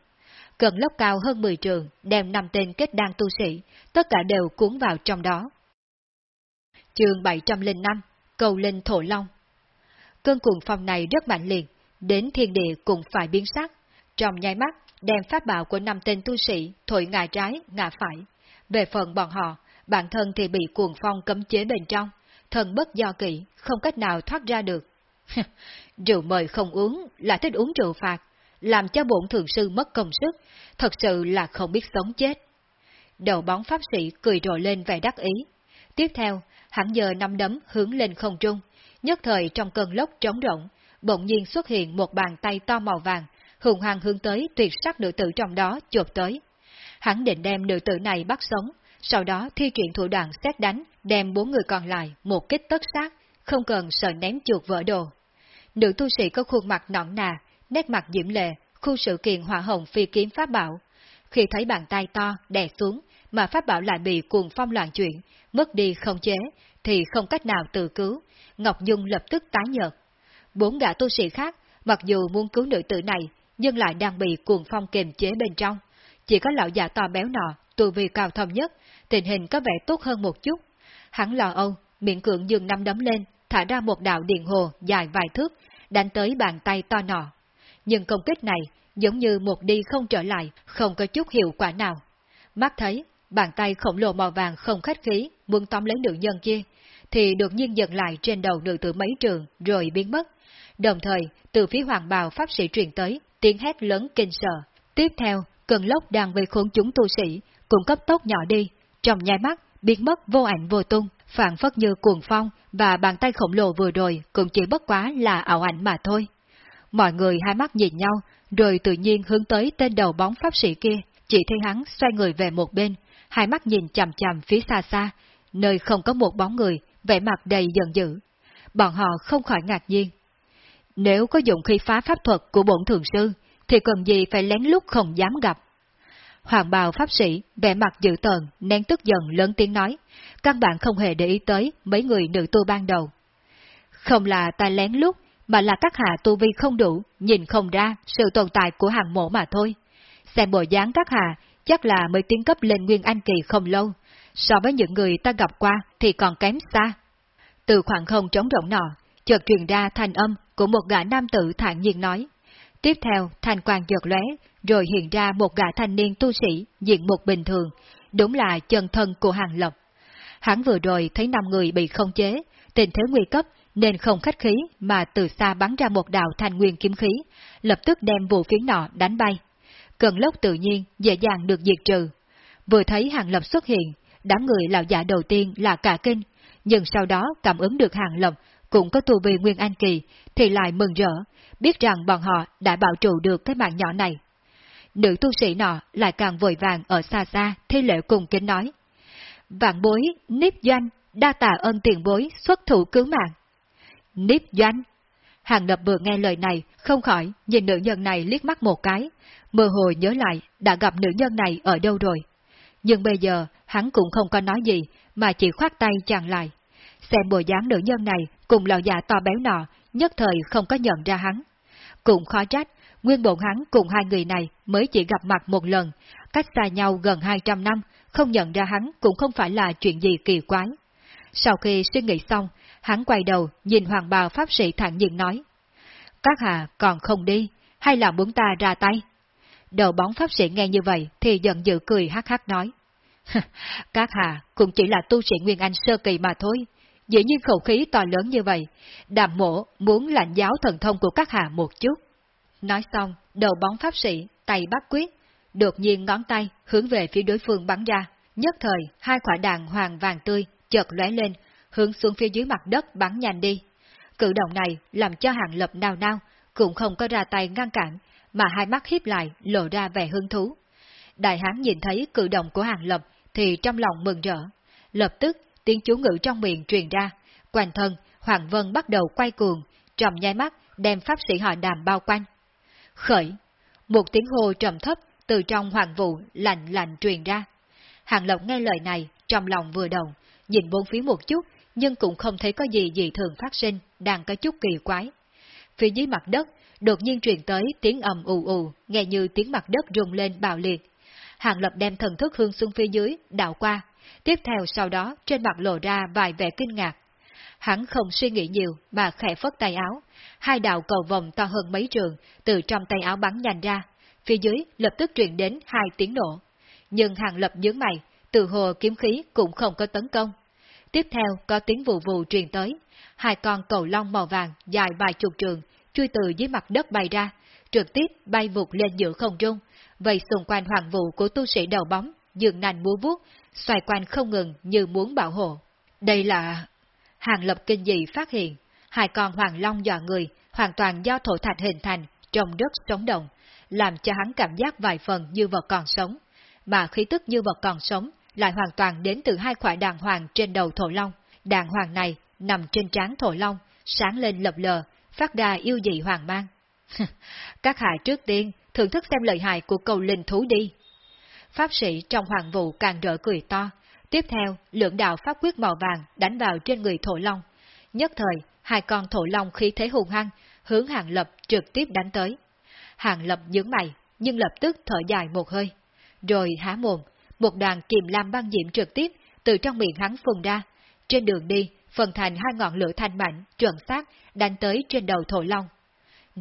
Cần lốc cao hơn 10 trường, đem năm tên kết đan tu sĩ, tất cả đều cuốn vào trong đó. Chương 705 Cầu Linh Thổ Long Cơn cuồng phong này rất mạnh liệt, đến thiên địa cũng phải biến sắc. Trong nháy mắt, đem pháp bảo của năm tên tu sĩ thổi ngả trái, ngả phải. Về phần bọn họ, bản thân thì bị cuồng phong cấm chế bên trong, thần bất do kỵ, không cách nào thoát ra được. rượu mời không uống là thích uống rượu phạt, làm cho bổn thượng sư mất công sức, thật sự là không biết sống chết. Đầu bóng pháp sĩ cười rộ lên vẻ đắc ý. Tiếp theo, hắn giờ năm đấm hướng lên không trung, nhất thời trong cơn lốc trống rộng, bỗng nhiên xuất hiện một bàn tay to màu vàng, hùng hăng hướng tới tuyệt sắc nữ tử trong đó chộp tới. Hắn định đem nữ tử này bắt sống, sau đó thi triển thủ đoạn xét đánh, đem bốn người còn lại một kích tất sát, không cần sợ ném chuột vỡ đồ. Nữ tu sĩ có khuôn mặt nõn nà, nét mặt diễm lệ, khu sự kiện hỏa hồng phi kiếm pháp bảo. Khi thấy bàn tay to đè xuống, mà pháp bảo lại bị cuồng phong loạn chuyển, mất đi không chế, thì không cách nào tự cứu, Ngọc Dung lập tức tái nhợt. Bốn gã tu sĩ khác, mặc dù muốn cứu nữ tử này, nhưng lại đang bị cuồng phong kiềm chế bên trong. Chỉ có lão già to béo nọ, tu vi cao thâm nhất, tình hình có vẻ tốt hơn một chút. Hắn lo âu, miệng cưỡng dừng năm đấm lên, thả ra một đạo điện hồ dài vài thước, đánh tới bàn tay to nọ. Nhưng công kích này giống như một đi không trở lại, không có chút hiệu quả nào. Mắt thấy, bàn tay khổng lồ màu vàng không khách khí, muốn tóm lấy nữ nhân kia, thì đột nhiên dừng lại trên đầu nữ tử mấy trường rồi biến mất. Đồng thời, từ phía hoàng bào pháp sĩ truyền tới, tiếng hét lớn kinh sợ. Tiếp theo, cơn lốc đang vây khốn chúng tu sĩ, cũng cấp tốc nhỏ đi, trong nháy mắt, biến mất vô ảnh vô tung, phản phất như cuồng phong, và bàn tay khổng lồ vừa rồi cũng chỉ bất quá là ảo ảnh mà thôi. Mọi người hai mắt nhìn nhau, rồi tự nhiên hướng tới tên đầu bóng pháp sĩ kia, chỉ thấy hắn xoay người về một bên, hai mắt nhìn chằm chằm phía xa xa, nơi không có một bóng người, vẻ mặt đầy giận dữ. Bọn họ không khỏi ngạc nhiên. Nếu có dụng khi phá pháp thuật của bổn thường sư, thì cần gì phải lén lút không dám gặp. Hoàng bào pháp sĩ, vẻ mặt dữ tợn, nén tức giận lớn tiếng nói, căn bản không hề để ý tới mấy người nữ tu ban đầu. Không là ta lén lút, mà là các hạ tu vi không đủ, nhìn không ra sự tồn tại của hàng mộ mà thôi. Xem bộ dáng các hạ, chắc là mới tiến cấp lên Nguyên Anh Kỳ không lâu, so với những người ta gặp qua thì còn kém xa. Từ khoảng không trống rỗng nọ, chợt truyền ra thanh âm của một gã nam tử thản nhiên nói. Tiếp theo, thanh quang giật lóe, rồi hiện ra một gã thanh niên tu sĩ, diện một bình thường, đúng là chân thân của Hàng Lập. Hắn vừa rồi thấy năm người bị không chế, tình thế nguy cấp, nên không khách khí mà từ xa bắn ra một đạo thanh nguyên kiếm khí, lập tức đem vụ phiến nọ đánh bay. Cơn lốc tự nhiên dễ dàng được diệt trừ. Vừa thấy Hàng Lập xuất hiện, đám người lão giả đầu tiên là cả kinh, nhưng sau đó cảm ứng được Hàng Lập cũng có tu vi Nguyên Anh Kỳ, thì lại mừng rỡ, biết rằng bọn họ đã bảo trụ được cái mạng nhỏ này. Nữ tu sĩ nọ lại càng vội vàng ở xa xa, thi lễ cùng kính nói. Vạn bối, nếp doanh, đa tạ ơn tiền bối, xuất thủ cứu mạng. Nếp doanh. Hàng lập vừa nghe lời này, không khỏi nhìn nữ nhân này liếc mắt một cái, mơ hồ nhớ lại đã gặp nữ nhân này ở đâu rồi. Nhưng bây giờ hắn cũng không có nói gì, mà chỉ khoát tay chàng lại. Xem bộ dáng nữ nhân này cùng lão già to béo nọ, nhất thời không có nhận ra hắn. Cũng khó trách, nguyên bổn hắn cùng hai người này mới chỉ gặp mặt một lần, cách xa nhau gần 200 năm, không nhận ra hắn cũng không phải là chuyện gì kỳ quái. Sau khi suy nghĩ xong, hắn quay đầu nhìn hoàng bào pháp sĩ thản nhiên nói. Các hạ còn không đi, hay là muốn ta ra tay? Đầu bóng pháp sĩ nghe như vậy thì giận dữ cười hắc hắc nói. Các hạ cũng chỉ là tu sĩ Nguyên Anh sơ kỳ mà thôi, dĩ nhiên khẩu khí to lớn như vậy, đàm mộ muốn lãnh giáo thần thông của các hạ một chút. Nói xong, đầu bóng pháp sĩ, tay bắt quyết, đột nhiên ngón tay hướng về phía đối phương bắn ra. Nhất thời, hai quả đạn hoàng vàng tươi chợt lóe lên, hướng xuống phía dưới mặt đất bắn nhanh đi. Cử động này làm cho hàng lập nao nao, cũng không có ra tay ngăn cản, mà hai mắt hiếp lại lộ ra vẻ hứng thú. Đại hán nhìn thấy cử động của hàng lập thì trong lòng mừng rỡ. Lập tức, tiếng chú ngữ trong miệng truyền ra, quanh thân, Hoàng Vân bắt đầu quay cuồng, trầm nháy mắt đem pháp sĩ họ đàm bao quanh. Khởi! Một tiếng hô trầm thấp từ trong hoàng vụ lạnh lạnh truyền ra. Hàng Lộc nghe lời này, trong lòng vừa động, nhìn bốn phía một chút, nhưng cũng không thấy có gì dị thường phát sinh, đang có chút kỳ quái. Phía dưới mặt đất, đột nhiên truyền tới tiếng ầm ù ù, nghe như tiếng mặt đất rung lên bạo liệt. Hàng Lập đem thần thức hương xuống phía dưới, đảo qua. Tiếp theo sau đó, trên mặt lộ ra vài vẻ kinh ngạc. Hắn không suy nghĩ nhiều mà khẽ phất tay áo. Hai đạo cầu vòng to hơn mấy trường, từ trong tay áo bắn nhanh ra. Phía dưới lập tức truyền đến hai tiếng nổ. Nhưng Hàng Lập nhướng mày, từ hồ kiếm khí cũng không có tấn công. Tiếp theo có tiếng vù vù truyền tới, hai con cầu long màu vàng dài vài chục trường, chui từ dưới mặt đất bay ra, trực tiếp bay vụt lên giữa không trung, vây xung quanh hoàng vụ của tu sĩ đầu bóng, dường nành múa vuốt, xoay quanh không ngừng như muốn bảo hộ. Đây là... Hàng lập kinh dị phát hiện, hai con hoàng long dọa người, hoàn toàn do thổ thạch hình thành, trong đất sống động, làm cho hắn cảm giác vài phần như vật còn sống, mà khí tức như vật còn sống lại hoàn toàn đến từ hai quả đàng hoàng trên đầu thổ long. Đàng hoàng này nằm trên trán thổ long, sáng lên lập lờ, phát ra yêu dị hoàng mang. Các hạ trước tiên, thưởng thức xem lợi hại của cầu linh thú đi. Pháp sĩ trong hoàng vụ càng rỡ cười to. Tiếp theo, lượng đạo pháp quyết màu vàng đánh vào trên người thổ long. Nhất thời, hai con thổ long khí thế hùng hăng, hướng hàng lập trực tiếp đánh tới. Hàng lập nhướng mày, nhưng lập tức thở dài một hơi. Rồi há mồm, một đoàn kiềm lam băng diễm trực tiếp từ trong miệng hắn phun ra. Trên đường đi, phần thành hai ngọn lửa thanh mạnh, chuẩn xác, đánh tới trên đầu thổ long.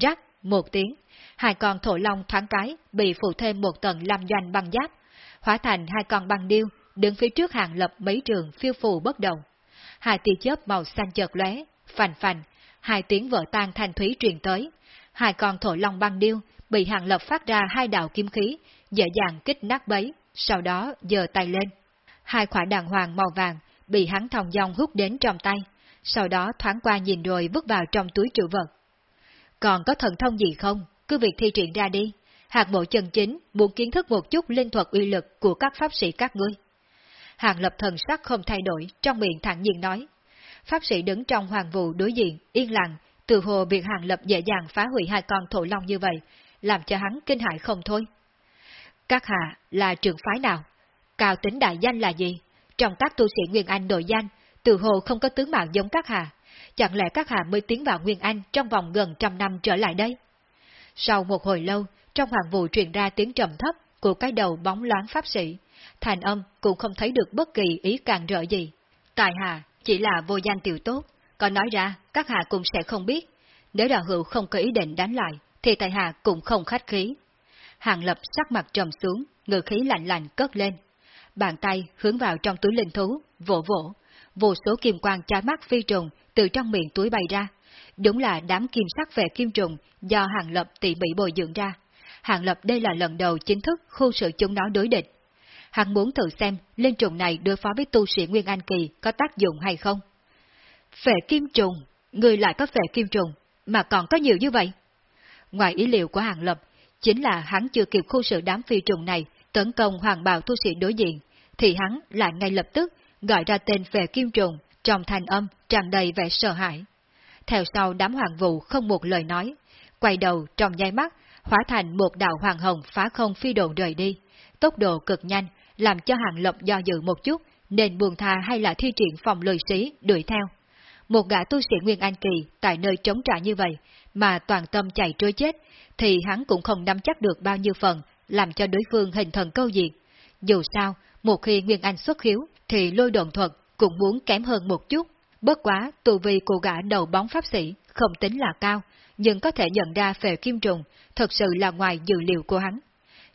Rắc, một tiếng, hai con thổ long thoáng cái bị phụ thêm một tầng lam doanh băng giáp, hóa thành hai con băng điêu, đứng phía trước hàng lập mấy trường phiêu phù bất động. Hai tia chớp màu xanh chợt lóe, phành phành, hai tiếng vỡ tan thanh thúy truyền tới. Hai con thổ long băng điêu bị hàng lập phát ra hai đạo kim khí, dễ dàng kích nát bấy, sau đó giơ tay lên. Hai quả đàng hoàng màu vàng bị hắn thòng dòng hút đến trong tay, sau đó thoáng qua nhìn rồi vứt vào trong túi trữ vật. Còn có thần thông gì không? Cứ việc thi triển ra đi. Hạt bộ chân chính muốn kiến thức một chút linh thuật uy lực của các pháp sĩ các ngươi. Hàng lập thần sắc không thay đổi, trong miệng thẳng nhiên nói. Pháp sĩ đứng trong hoàng vụ đối diện, yên lặng, từ hồ việc hàng lập dễ dàng phá hủy hai con thổ long như vậy, làm cho hắn kinh hại không thôi. Các hạ là trường phái nào? Cao tính đại danh là gì? Trong các tu sĩ Nguyên Anh nội danh, từ hồ không có tướng mạo giống các hạ. Chẳng lẽ các hạ mới tiến vào Nguyên Anh trong vòng gần trăm năm trở lại đây? Sau một hồi lâu, trong hoàng vụ truyền ra tiếng trầm thấp của cái đầu bóng loáng pháp sĩ, thành âm cũng không thấy được bất kỳ ý càng rỡ gì. Tài hạ chỉ là vô danh tiểu tốt, còn nói ra các hạ cũng sẽ không biết. Nếu đạo hữu không có ý định đánh lại, thì tài hạ cũng không khách khí. Hàng lập sắc mặt trầm xuống, ngự khí lạnh lạnh cất lên. Bàn tay hướng vào trong túi linh thú, vỗ vỗ. Vô số kim quang trái mắt phi trùng từ trong miệng túi bay ra. Đúng là đám kim sắc về kim trùng do hàng lập tỉ mỉ bồi dưỡng ra. Hàng lập đây là lần đầu chính thức khu sự chúng nó đối địch. Hắn muốn thử xem linh trùng này đối phó với tu sĩ Nguyên an Kỳ có tác dụng hay không. Phệ kim trùng, người lại có phệ kim trùng, mà còn có nhiều như vậy. Ngoài ý liệu của Hàng Lập, chính là hắn chưa kịp khu sự đám phi trùng này tấn công hoàng bào tu sĩ đối diện, thì hắn lại ngay lập tức gọi ra tên về kim trùng trong thanh âm tràn đầy vẻ sợ hãi. Theo sau đám hoàng vụ không một lời nói, quay đầu trong nháy mắt, hóa thành một đạo hoàng hồng phá không phi độ rời đi, tốc độ cực nhanh, làm cho hàng lộc do dự một chút, nên buồn tha hay là thi triển phòng lười sĩ đuổi theo. Một gã tu sĩ Nguyên Anh Kỳ tại nơi trống trả như vậy, mà toàn tâm chạy trôi chết, thì hắn cũng không nắm chắc được bao nhiêu phần, làm cho đối phương hình thần câu diệt. Dù sao, một khi Nguyên Anh xuất hiếu, thì lôi đồn thuật cũng muốn kém hơn một chút. Bất quá, tù vi của gã đầu bóng pháp sĩ không tính là cao, nhưng có thể nhận ra về kim trùng, thật sự là ngoài dự liệu của hắn.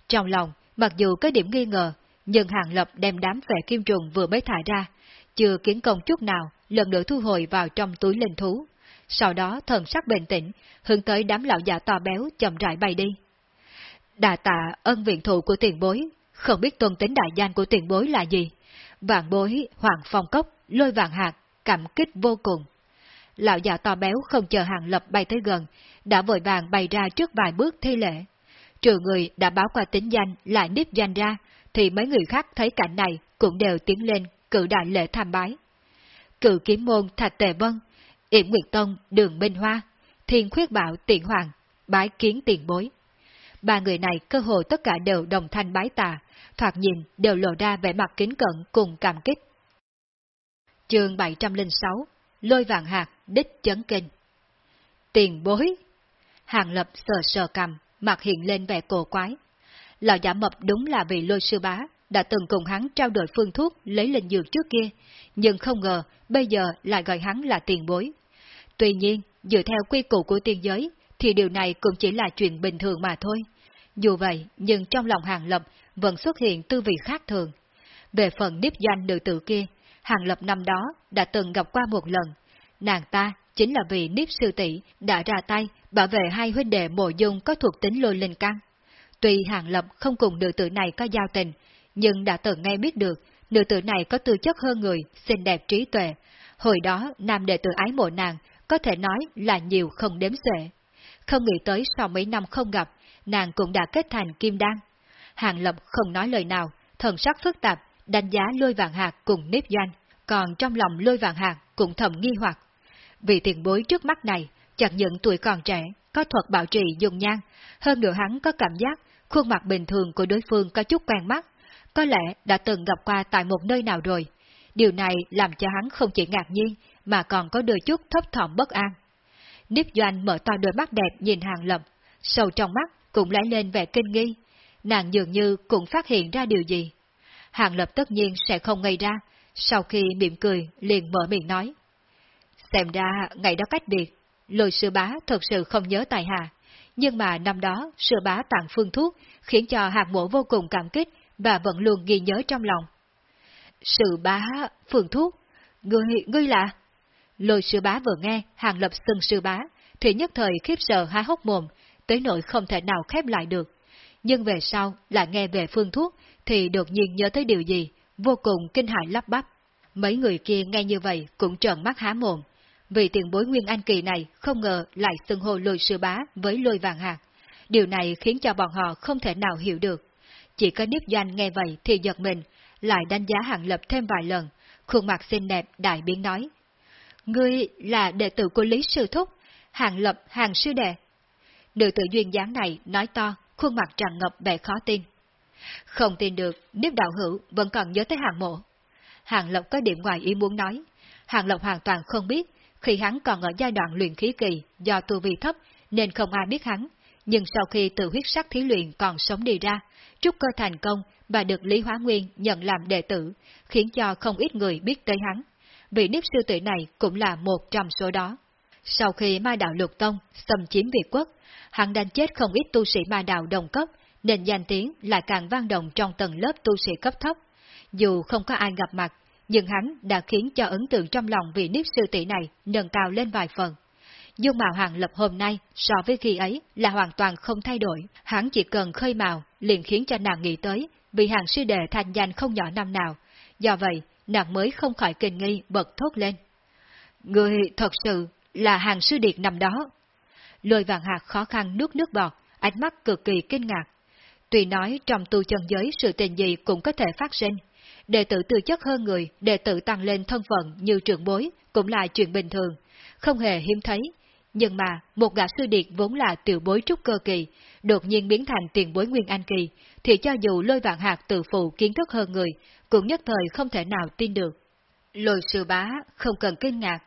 Trong lòng, mặc dù có điểm nghi ngờ, nhưng Hàng Lập đem đám về kim trùng vừa mới thả ra, chưa kiến công chút nào, lần nữa thu hồi vào trong túi linh thú. Sau đó thần sắc bình tĩnh, hướng tới đám lão già to béo chậm rãi bay đi. Đà tạ ân viện thụ của tiền bối, không biết tôn tính đại danh của tiền bối là gì. Vạn bối, hoàng phong cốc, lôi vạn hạt, cảm kích vô cùng. Lão già to béo không chờ hàng lập bay tới gần, đã vội vàng bay ra trước vài bước thi lễ. Trừ người đã báo qua tính danh lại nếp danh ra, thì mấy người khác thấy cảnh này cũng đều tiến lên cử đại lễ tham bái. Cự kiếm môn Thạch Tề Vân, Yểm Nguyệt Tông Đường Minh Hoa, Thiên Khuyết Bảo Tiện Hoàng, bái kiến tiền bối. Ba người này cơ hội tất cả đều đồng thanh bái tà, thoạt nhìn đều lộ ra vẻ mặt kính cận cùng cảm kích. Chương 706 Lôi vàng hạt, đích chấn kinh Tiền bối Hàng Lập sờ sờ cầm, mặt hiện lên vẻ cổ quái. Lão giả mập đúng là vị lôi sư bá, đã từng cùng hắn trao đổi phương thuốc lấy linh dược trước kia, nhưng không ngờ bây giờ lại gọi hắn là tiền bối. Tuy nhiên, dựa theo quy củ của tiên giới, thì điều này cũng chỉ là chuyện bình thường mà thôi. Dù vậy, nhưng trong lòng Hàng Lập vẫn xuất hiện tư vị khác thường. Về phần nếp doanh nữ tử kia, Hàng Lập năm đó đã từng gặp qua một lần. Nàng ta chính là vị nếp sư tỷ đã ra tay bảo vệ hai huynh đệ mộ dung có thuộc tính lôi linh căn. Tuy Hàng Lập không cùng nữ tử này có giao tình, nhưng đã từng nghe biết được nữ tử này có tư chất hơn người, xinh đẹp trí tuệ. Hồi đó, nam đệ tử ái mộ nàng, có thể nói là nhiều không đếm xuể. Không nghĩ tới sau mấy năm không gặp, nàng cũng đã kết thành kim đan. Hàng Lập không nói lời nào, thần sắc phức tạp, đánh giá lôi vàng hạt cùng nếp doanh, còn trong lòng lôi vàng hạt cũng thầm nghi hoặc. Vì tiền bối trước mắt này, chẳng những tuổi còn trẻ, có thuật bảo trì dùng nhan, hơn nữa hắn có cảm giác khuôn mặt bình thường của đối phương có chút quen mắt, có lẽ đã từng gặp qua tại một nơi nào rồi. Điều này làm cho hắn không chỉ ngạc nhiên, mà còn có đôi chút thấp thỏm bất an. Niếp Doanh mở to đôi mắt đẹp nhìn Hàng Lập, sâu trong mắt cũng lóe lên vẻ kinh nghi. Nàng dường như cũng phát hiện ra điều gì. Hàng Lập tất nhiên sẽ không ngây ra, sau khi mỉm cười liền mở miệng nói. Xem ra ngày đó cách biệt, lôi sư bá thật sự không nhớ tài hạ, nhưng mà năm đó sư bá tặng phương thuốc khiến cho hạng mộ vô cùng cảm kích và vẫn luôn ghi nhớ trong lòng. Sư bá, phương thuốc, ngươi, ngươi là... Lôi sư bá vừa nghe hàng lập xưng sư bá, thì nhất thời khiếp sợ há hốc mồm, tới nỗi không thể nào khép lại được. Nhưng về sau, lại nghe về phương thuốc, thì đột nhiên nhớ tới điều gì, vô cùng kinh hại lắp bắp. Mấy người kia nghe như vậy cũng trợn mắt há mồm. Vì tiền bối Nguyên Anh Kỳ này không ngờ lại xưng hô lôi sư bá với lôi vàng hạt. Điều này khiến cho bọn họ không thể nào hiểu được. Chỉ có Niếp Doanh nghe vậy thì giật mình, lại đánh giá hạng lập thêm vài lần, khuôn mặt xinh đẹp đại biến nói. Ngươi là đệ tử của Lý Sư Thúc, hạng lập hàng sư đệ. Nữ tử duyên dáng này nói to, khuôn mặt tràn ngập vẻ khó tin. Không tin được, niếp đạo hữu vẫn còn nhớ tới hàng mộ. Hàng Lộc có điểm ngoài ý muốn nói. Hàng Lộc hoàn toàn không biết, khi hắn còn ở giai đoạn luyện khí kỳ do tu vi thấp nên không ai biết hắn. Nhưng sau khi từ huyết sắc thí luyện còn sống đi ra, trúc cơ thành công và được Lý Hóa Nguyên nhận làm đệ tử, khiến cho không ít người biết tới hắn. Vị nếp sư tử này cũng là một trong số đó. Sau khi ma đạo lục tông xâm chiếm Việt quốc, hắn đánh chết không ít tu sĩ ma đạo đồng cấp, nên danh tiếng lại càng vang động trong tầng lớp tu sĩ cấp thấp. Dù không có ai gặp mặt, nhưng hắn đã khiến cho ấn tượng trong lòng vị nếp sư tỷ này nâng cao lên vài phần dung mạo hàng lập hôm nay so với khi ấy là hoàn toàn không thay đổi, hắn chỉ cần khơi màu liền khiến cho nàng nghĩ tới vì hàng sư đệ thành danh không nhỏ năm nào. Do vậy, nàng mới không khỏi kinh nghi bật thốt lên. Người thật sự là hàng sư điệt năm đó. Lôi vàng hạt khó khăn nuốt nước bọt, ánh mắt cực kỳ kinh ngạc. Tuy nói trong tu chân giới sự tình gì cũng có thể phát sinh, đệ tử tư chất hơn người, đệ tử tăng lên thân phận như trưởng bối cũng là chuyện bình thường, không hề hiếm thấy. Nhưng mà, một gã sư điệt vốn là tiểu bối trúc cơ kỳ, đột nhiên biến thành tiền bối nguyên anh kỳ, thì cho dù lôi vạn hạt tự phụ kiến thức hơn người, cũng nhất thời không thể nào tin được. Lôi sư bá, không cần kinh ngạc,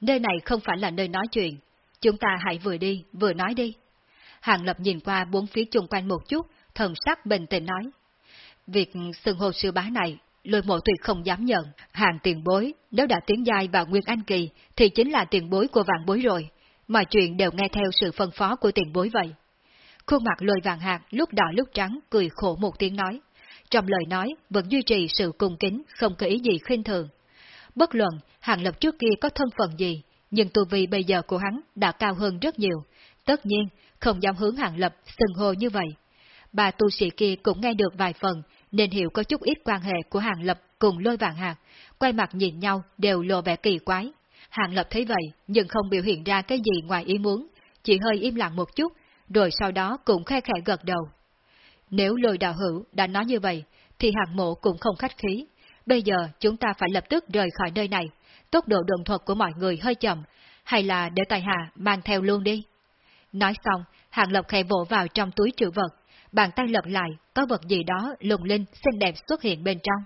nơi này không phải là nơi nói chuyện, chúng ta hãy vừa đi, vừa nói đi. Hàng Lập nhìn qua bốn phía chung quanh một chút, thần sắc bình tĩnh nói. Việc xưng hô sư bá này, lôi mộ tuyệt không dám nhận, hàng tiền bối, nếu đã tiến giai vào Nguyên Anh Kỳ, thì chính là tiền bối của vạn bối rồi, mọi chuyện đều nghe theo sự phân phó của tiền bối vậy. Khuôn mặt lôi vàng hạt lúc đỏ lúc trắng cười khổ một tiếng nói. Trong lời nói vẫn duy trì sự cung kính, không có ý gì khinh thường. Bất luận, hàng lập trước kia có thân phận gì, nhưng tu vi bây giờ của hắn đã cao hơn rất nhiều. Tất nhiên, không dám hướng hàng lập sừng hồ như vậy. Bà tu sĩ kia cũng nghe được vài phần, nên hiểu có chút ít quan hệ của hàng lập cùng lôi vàng hạt, quay mặt nhìn nhau đều lộ vẻ kỳ quái. Hàng lập thấy vậy, nhưng không biểu hiện ra cái gì ngoài ý muốn, chỉ hơi im lặng một chút, rồi sau đó cũng khe khẽ gật đầu. Nếu lôi đạo hữu đã nói như vậy, thì hàng mộ cũng không khách khí. Bây giờ chúng ta phải lập tức rời khỏi nơi này, tốc độ đồng thuật của mọi người hơi chậm, hay là để tài hạ mang theo luôn đi. Nói xong, hàng lập khẽ vỗ vào trong túi trữ vật, bàn tay lật lại, có vật gì đó lùng linh xinh đẹp xuất hiện bên trong.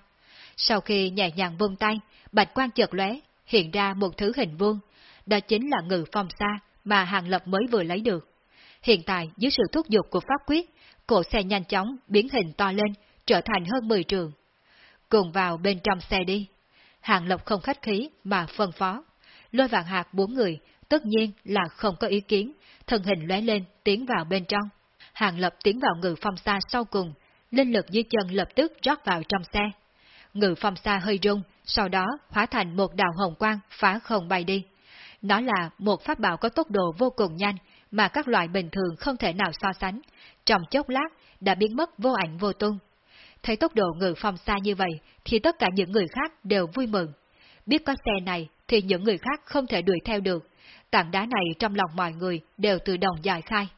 Sau khi nhẹ nhàng vung tay, bạch quan chợt lóe, hiện ra một thứ hình vuông, đó chính là ngự phong xa mà hàng lập mới vừa lấy được. Hiện tại, dưới sự thúc giục của pháp quyết, cổ xe nhanh chóng biến hình to lên, trở thành hơn 10 trường. Cùng vào bên trong xe đi. Hàng lập không khách khí mà phân phó. Lôi vạn hạt bốn người, tất nhiên là không có ý kiến, thân hình lóe lên tiến vào bên trong. Hàng Lập tiến vào ngự phong xa sau cùng, linh lực dưới chân lập tức rót vào trong xe. Ngự phong xa hơi rung, sau đó hóa thành một đạo hồng quang phá không bay đi. Nó là một pháp bảo có tốc độ vô cùng nhanh mà các loại bình thường không thể nào so sánh, trong chốc lát đã biến mất vô ảnh vô tung. Thấy tốc độ ngự phong xa như vậy thì tất cả những người khác đều vui mừng. Biết có xe này thì những người khác không thể đuổi theo được, tảng đá này trong lòng mọi người đều tự động giải khai.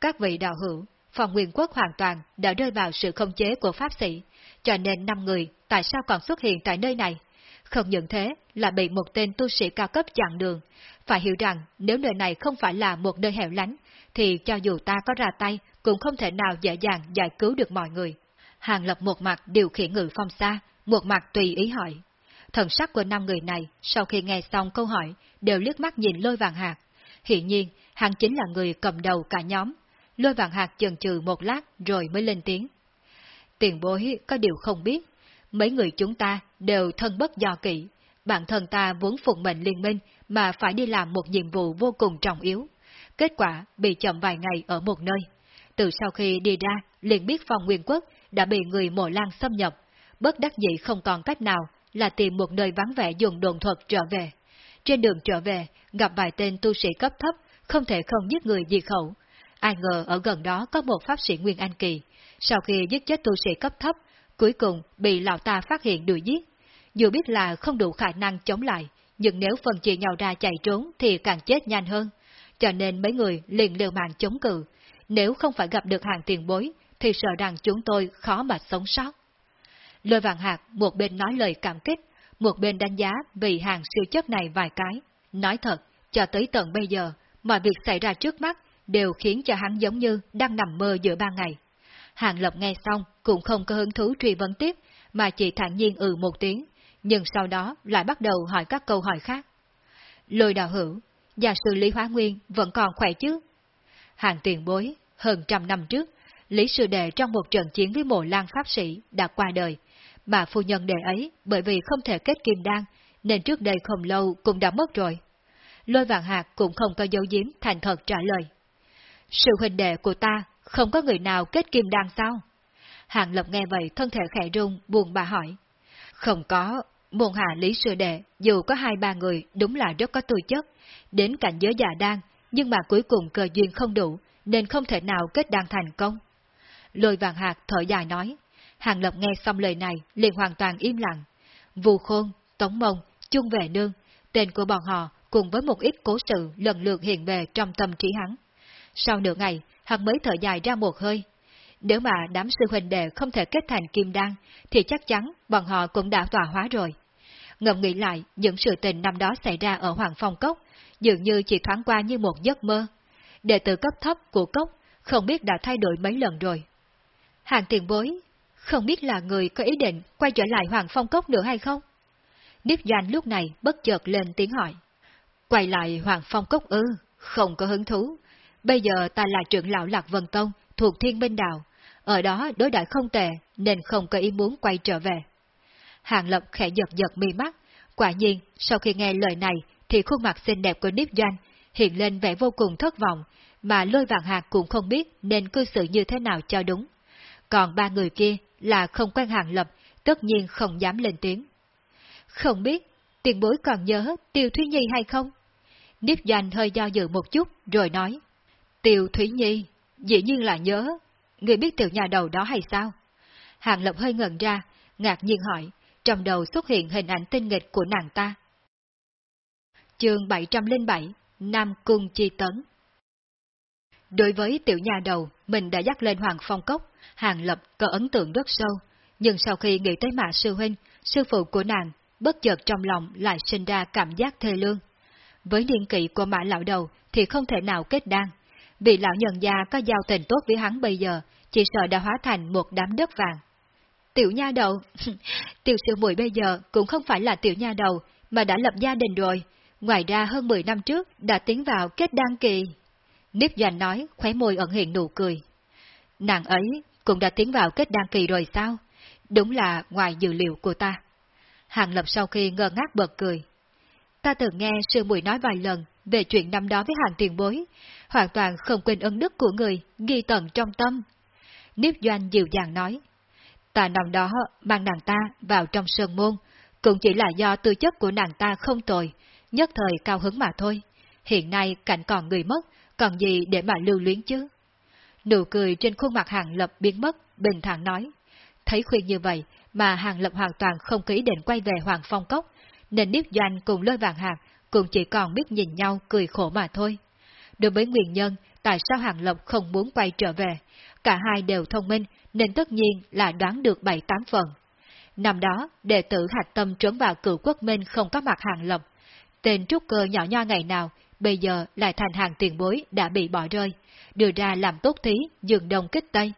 Các vị đạo hữu, phòng nguyên quốc hoàn toàn đã rơi vào sự không chế của pháp sĩ, cho nên năm người tại sao còn xuất hiện tại nơi này? Không những thế là bị một tên tu sĩ cao cấp chặn đường. Phải hiểu rằng nếu nơi này không phải là một nơi hẻo lánh, thì cho dù ta có ra tay cũng không thể nào dễ dàng giải cứu được mọi người. Hàng Lập một mặt điều khiển ngự phong xa, một mặt tùy ý hỏi. Thần sắc của năm người này, sau khi nghe xong câu hỏi, đều liếc mắt nhìn lôi vàng hạt. Hiện nhiên, hắn chính là người cầm đầu cả nhóm. Lôi vàng hạt chần chừ một lát rồi mới lên tiếng. Tiền bối có điều không biết, mấy người chúng ta đều thân bất do kỵ. Bản thân ta vốn phụng mệnh liên minh mà phải đi làm một nhiệm vụ vô cùng trọng yếu. Kết quả bị chậm vài ngày ở một nơi. Từ sau khi đi ra, liền biết phòng nguyên quốc đã bị người mộ lan xâm nhập. Bất đắc dĩ không còn cách nào là tìm một nơi vắng vẻ dùng đồn thuật trở về. Trên đường trở về, gặp vài tên tu sĩ cấp thấp, không thể không giết người diệt khẩu. Ai ngờ ở gần đó có một pháp sĩ Nguyên Anh Kỳ. Sau khi giết chết tu sĩ cấp thấp, cuối cùng bị lão ta phát hiện đuổi giết. Dù biết là không đủ khả năng chống lại, nhưng nếu phân chia nhau ra chạy trốn thì càng chết nhanh hơn. Cho nên mấy người liền liều mạng chống cự. Nếu không phải gặp được hàng tiền bối, thì sợ rằng chúng tôi khó mà sống sót. Lôi vàng hạt một bên nói lời cảm kích, một bên đánh giá vì hàng siêu chất này vài cái. Nói thật, cho tới tận bây giờ, mọi việc xảy ra trước mắt đều khiến cho hắn giống như đang nằm mơ giữa ba ngày. Hàng Lập nghe xong cũng không có hứng thú truy vấn tiếp, mà chỉ thản nhiên ừ một tiếng, nhưng sau đó lại bắt đầu hỏi các câu hỏi khác. Lôi đạo hữu, gia sư Lý Hóa Nguyên vẫn còn khỏe chứ? Hàng tiền bối, hơn trăm năm trước, Lý Sư Đệ trong một trận chiến với mộ lan pháp sĩ đã qua đời, mà phu nhân đệ ấy bởi vì không thể kết kim đan, nên trước đây không lâu cũng đã mất rồi. Lôi vạn hạt cũng không có dấu giếm thành thật trả lời. Sự huynh đệ của ta không có người nào kết kim đan sao? Hàng Lập nghe vậy thân thể khẽ rung, buồn bà hỏi. Không có, môn hạ lý sư đệ, dù có hai ba người đúng là rất có tư chất, đến cảnh giới già đan, nhưng mà cuối cùng cơ duyên không đủ, nên không thể nào kết đan thành công. Lôi vàng hạt thở dài nói. Hàng Lập nghe xong lời này, liền hoàn toàn im lặng. Vù Khôn, Tống Mông, Chung Vệ Nương, tên của bọn họ cùng với một ít cố sự lần lượt hiện về trong tâm trí hắn. Sau nửa ngày, hắn mới thở dài ra một hơi. Nếu mà đám sư huynh đệ không thể kết thành kim đan, thì chắc chắn bọn họ cũng đã tòa hóa rồi. Ngầm nghĩ lại, những sự tình năm đó xảy ra ở Hoàng Phong Cốc, dường như chỉ thoáng qua như một giấc mơ. Đệ tử cấp thấp của Cốc không biết đã thay đổi mấy lần rồi. Hàng tiền bối, không biết là người có ý định quay trở lại Hoàng Phong Cốc nữa hay không? Điếp Doanh lúc này bất chợt lên tiếng hỏi. Quay lại Hoàng Phong Cốc ư, không có hứng thú. Bây giờ ta là trưởng lão Lạc Vân Tông, thuộc Thiên Minh Đạo. Ở đó đối đại không tệ, nên không có ý muốn quay trở về. Hàng Lập khẽ giật giật mi mắt. Quả nhiên, sau khi nghe lời này, thì khuôn mặt xinh đẹp của Niếp Doanh hiện lên vẻ vô cùng thất vọng, mà lôi vàng hạt cũng không biết nên cư xử như thế nào cho đúng. Còn ba người kia là không quen hàng lập, tất nhiên không dám lên tiếng. Không biết, tiền bối còn nhớ Tiêu Thúy Nhi hay không? Niếp Doanh hơi do dự một chút, rồi nói. Tiêu Thúy Nhi, dĩ nhiên là nhớ. Người biết tiểu nhà đầu đó hay sao? Hàng Lập hơi ngẩn ra, ngạc nhiên hỏi, trong đầu xuất hiện hình ảnh tinh nghịch của nàng ta. Chương 707 Nam Cung Chi Tấn Đối với tiểu nhà đầu, mình đã dắt lên Hoàng Phong Cốc, Hàng Lập có ấn tượng rất sâu, nhưng sau khi nghĩ tới mạ sư huynh, sư phụ của nàng, bất chợt trong lòng lại sinh ra cảm giác thê lương. Với niên kỵ của mã lão đầu thì không thể nào kết đan, vì lão nhân gia có giao tình tốt với hắn bây giờ, chỉ sợ đã hóa thành một đám đất vàng. Tiểu nha đầu, tiểu sư muội bây giờ cũng không phải là tiểu nha đầu, mà đã lập gia đình rồi, ngoài ra hơn 10 năm trước đã tiến vào kết đăng kỳ. Niếp Doanh nói, khóe môi ẩn hiện nụ cười. Nàng ấy cũng đã tiến vào kết đăng kỳ rồi sao? Đúng là ngoài dự liệu của ta. Hàng Lập sau khi ngơ ngác bật cười. Ta từng nghe sư mùi nói vài lần về chuyện năm đó với hàng tiền bối, hoàn toàn không quên ân đức của người, ghi tận trong tâm. Niếp Doanh dịu dàng nói, ta năm đó mang nàng ta vào trong sơn môn, cũng chỉ là do tư chất của nàng ta không tồi, nhất thời cao hứng mà thôi. Hiện nay cảnh còn người mất, còn gì để mà lưu luyến chứ? Nụ cười trên khuôn mặt hàng lập biến mất, bình thản nói. Thấy khuyên như vậy, mà hàng lập hoàn toàn không ký định quay về Hoàng Phong Cốc, nên Niếp Doanh cùng lôi vàng hạt cũng chỉ còn biết nhìn nhau cười khổ mà thôi. Đối với nguyên nhân tại sao Hàng Lập không muốn quay trở về, cả hai đều thông minh nên tất nhiên là đoán được bảy tám phần. Năm đó, đệ tử hạch tâm trốn vào cựu quốc minh không có mặt Hàng Lập. Tên trúc cơ nhỏ nho ngày nào, bây giờ lại thành hàng tiền bối đã bị bỏ rơi, đưa ra làm tốt thí, dừng đông kích tây.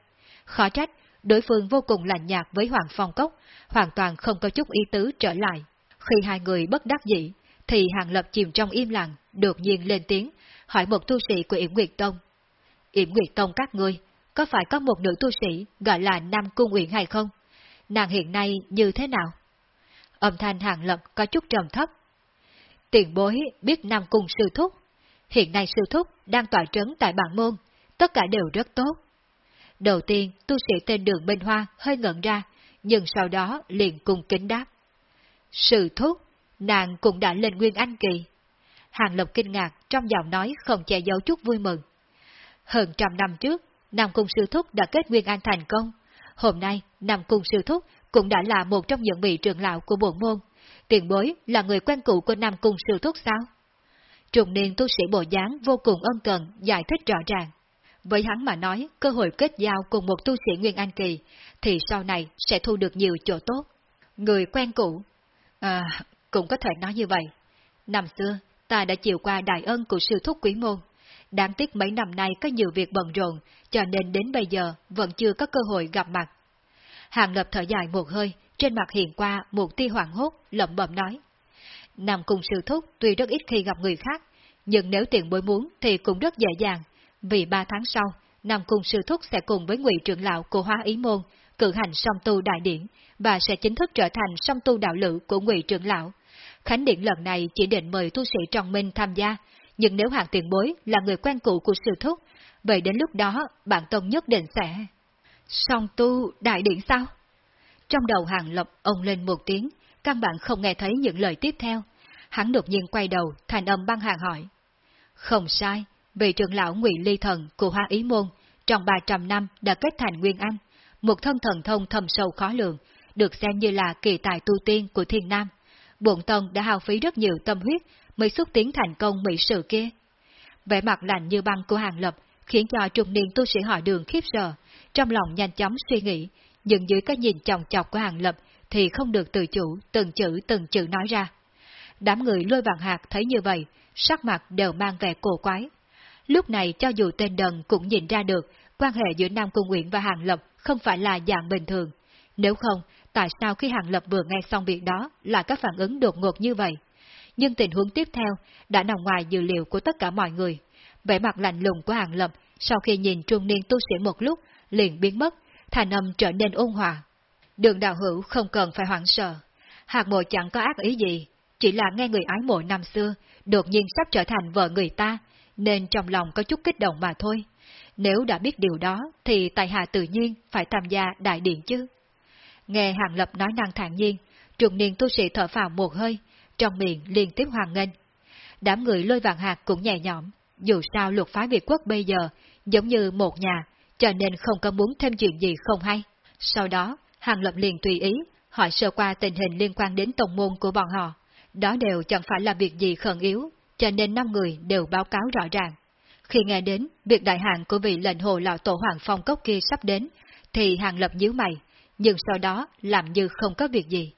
Khó trách, đối phương vô cùng lạnh nhạt với Hoàng Phong Cốc, hoàn toàn không có chút ý tứ trở lại. Khi hai người bất đắc dĩ, thì Hàng Lập chìm trong im lặng, đột nhiên lên tiếng, hỏi một tu sĩ của Yểm Nguyệt Tông. Yểm Nguyệt Tông các ngươi, có phải có một nữ tu sĩ gọi là Nam Cung Uyển hay không? Nàng hiện nay như thế nào? Âm thanh Hàng Lập có chút trầm thấp. Tiền bối biết Nam Cung Sư Thúc. Hiện nay Sư Thúc đang tỏa trấn tại bản môn, tất cả đều rất tốt. Đầu tiên, tu sĩ tên đường bên hoa hơi ngẩn ra, nhưng sau đó liền cùng kính đáp. Sư Thúc, nàng cũng đã lên Nguyên Anh Kỳ. Hàng lộc kinh ngạc trong giọng nói không che giấu chút vui mừng. Hơn trăm năm trước, Nam Cung Sư Thúc đã kết Nguyên Anh thành công. Hôm nay, Nam Cung Sư Thúc cũng đã là một trong những vị trưởng lão của bộ môn. Tiền bối là người quen cũ của Nam Cung Sư Thúc sao? Trùng niên tu sĩ bộ dáng vô cùng ân cần, giải thích rõ ràng. Với hắn mà nói, cơ hội kết giao cùng một tu sĩ Nguyên Anh Kỳ, thì sau này sẽ thu được nhiều chỗ tốt. Người quen cũ. À, cũng có thể nói như vậy. Năm xưa, ta đã chịu qua đại ân của sư thúc quý môn. Đáng tiếc mấy năm nay có nhiều việc bận rộn, cho nên đến bây giờ vẫn chưa có cơ hội gặp mặt. Hàng lập thở dài một hơi, trên mặt hiện qua một tia hoảng hốt, lẩm bẩm nói. nằm cùng sư thúc tuy rất ít khi gặp người khác, nhưng nếu tiền bối muốn thì cũng rất dễ dàng, vì ba tháng sau, Nam Cung Sư Thúc sẽ cùng với ngụy trưởng lão của Hóa Ý Môn cử hành song tu đại điển và sẽ chính thức trở thành song tu đạo lữ của ngụy trưởng lão. Khánh điện lần này chỉ định mời tu sĩ Trọng minh tham gia, nhưng nếu hạng tiền bối là người quen cũ của Sư Thúc, vậy đến lúc đó bạn Tông nhất định sẽ... Song tu đại điển sao? Trong đầu hàng lập ông lên một tiếng, căn bản không nghe thấy những lời tiếp theo. Hắn đột nhiên quay đầu, thành âm băng hàng hỏi. Không sai, vị trưởng lão Ngụy Ly Thần của Hoa Ý Môn trong 300 năm đã kết thành Nguyên Anh, một thân thần thông thâm sâu khó lường, được xem như là kỳ tài tu tiên của thiên nam. Bộn tông đã hao phí rất nhiều tâm huyết mới xuất tiến thành công mỹ sự kia. Vẻ mặt lạnh như băng của Hàng Lập khiến cho trung niên tu sĩ họ đường khiếp sợ, trong lòng nhanh chóng suy nghĩ, nhưng dưới cái nhìn chòng chọc của Hàng Lập thì không được tự chủ từng chữ từng chữ nói ra. Đám người lôi vàng hạt thấy như vậy, sắc mặt đều mang vẻ cổ quái, Lúc này cho dù tên đần cũng nhìn ra được, quan hệ giữa Nam Cung Nguyễn và Hàng Lập không phải là dạng bình thường. Nếu không, tại sao khi Hàng Lập vừa nghe xong việc đó lại có phản ứng đột ngột như vậy? Nhưng tình huống tiếp theo đã nằm ngoài dự liệu của tất cả mọi người. Vẻ mặt lạnh lùng của Hàng Lập sau khi nhìn trung niên tu sĩ một lúc liền biến mất, thành âm trở nên ôn hòa. Đường đạo hữu không cần phải hoảng sợ. Hạt mộ chẳng có ác ý gì, chỉ là nghe người ái mộ năm xưa, đột nhiên sắp trở thành vợ người ta, nên trong lòng có chút kích động mà thôi. Nếu đã biết điều đó, thì Tài Hạ tự nhiên phải tham gia đại điện chứ. Nghe Hàng Lập nói năng thản nhiên, trùng niên tu sĩ thở phào một hơi, trong miệng liên tiếp hoàng nghênh. Đám người lôi vạn hạt cũng nhẹ nhõm, dù sao luật phái Việt quốc bây giờ giống như một nhà, cho nên không có muốn thêm chuyện gì không hay. Sau đó, Hàng Lập liền tùy ý, hỏi sơ qua tình hình liên quan đến tổng môn của bọn họ. Đó đều chẳng phải là việc gì khẩn yếu, cho nên năm người đều báo cáo rõ ràng. Khi nghe đến việc đại hạn của vị lệnh hồ lão tổ Hoàng Phong Cốc kia sắp đến, thì Hàng Lập nhíu mày, nhưng sau đó làm như không có việc gì.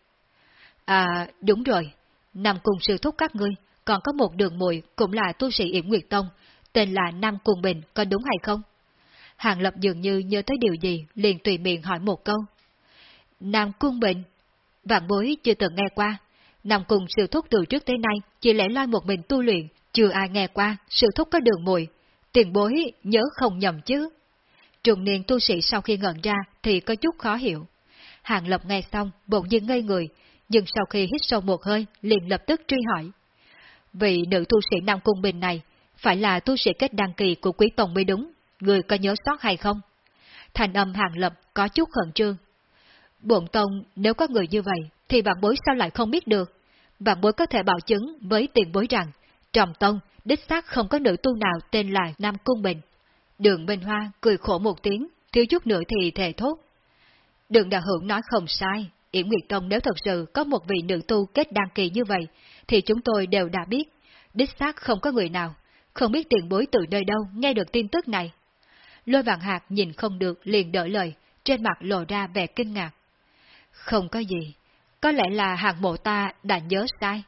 À, đúng rồi, nằm cùng sư thúc các ngươi, còn có một đường mùi cũng là tu sĩ Yểm Nguyệt Tông, tên là Nam Cùng Bình, có đúng hay không? Hàng Lập dường như nhớ tới điều gì, liền tùy miệng hỏi một câu. Nam Cung Bình? Vạn bối chưa từng nghe qua, Nằm cùng sư thúc từ trước tới nay, chỉ lẽ loi một mình tu luyện, chưa ai nghe qua sư thúc có đường mùi. Tiền bối nhớ không nhầm chứ. Trùng niên tu sĩ sau khi ngẩn ra thì có chút khó hiểu. Hàng Lập nghe xong, bỗng nhiên ngây người, nhưng sau khi hít sâu một hơi, liền lập tức truy hỏi. Vị nữ tu sĩ Nam Cung Bình này, phải là tu sĩ kết đăng kỳ của Quý Tông mới đúng, người có nhớ sót hay không? Thành âm Hàng Lập có chút khẩn trương. Bộn Tông, nếu có người như vậy, thì bạn bối sao lại không biết được? bạn bối có thể bảo chứng với tiền bối rằng, trong Tông, đích xác không có nữ tu nào tên là Nam Cung Bình. Đường Minh Hoa cười khổ một tiếng, thiếu chút nữa thì thề thốt. Đường Đạo Hưởng nói không sai, Yển Nguyệt Tông nếu thật sự có một vị nữ tu kết đăng kỳ như vậy, thì chúng tôi đều đã biết. Đích xác không có người nào, không biết tiền bối từ nơi đâu nghe được tin tức này. Lôi vạn hạt nhìn không được liền đỡ lời, trên mặt lộ ra vẻ kinh ngạc. Không có gì, có lẽ là hàng mộ ta đã nhớ sai.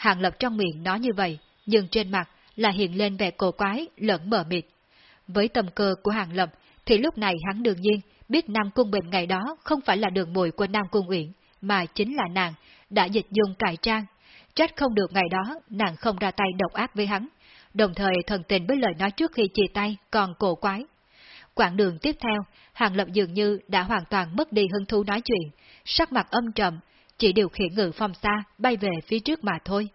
Hàng lập trong miệng nói như vậy, nhưng trên mặt là hiện lên vẻ cổ quái lẫn mờ mịt. Với tầm cơ của hàng lập, thì lúc này hắn đương nhiên biết Nam Cung Bình ngày đó không phải là đường mùi của Nam Cung Uyển, mà chính là nàng, đã dịch dung cải trang. Trách không được ngày đó, nàng không ra tay độc ác với hắn, đồng thời thần tình với lời nói trước khi chia tay còn cổ quái. Quảng đường tiếp theo, Hàng Lập dường như đã hoàn toàn mất đi hứng thú nói chuyện, sắc mặt âm trầm, chỉ điều khiển ngự phong xa bay về phía trước mà thôi.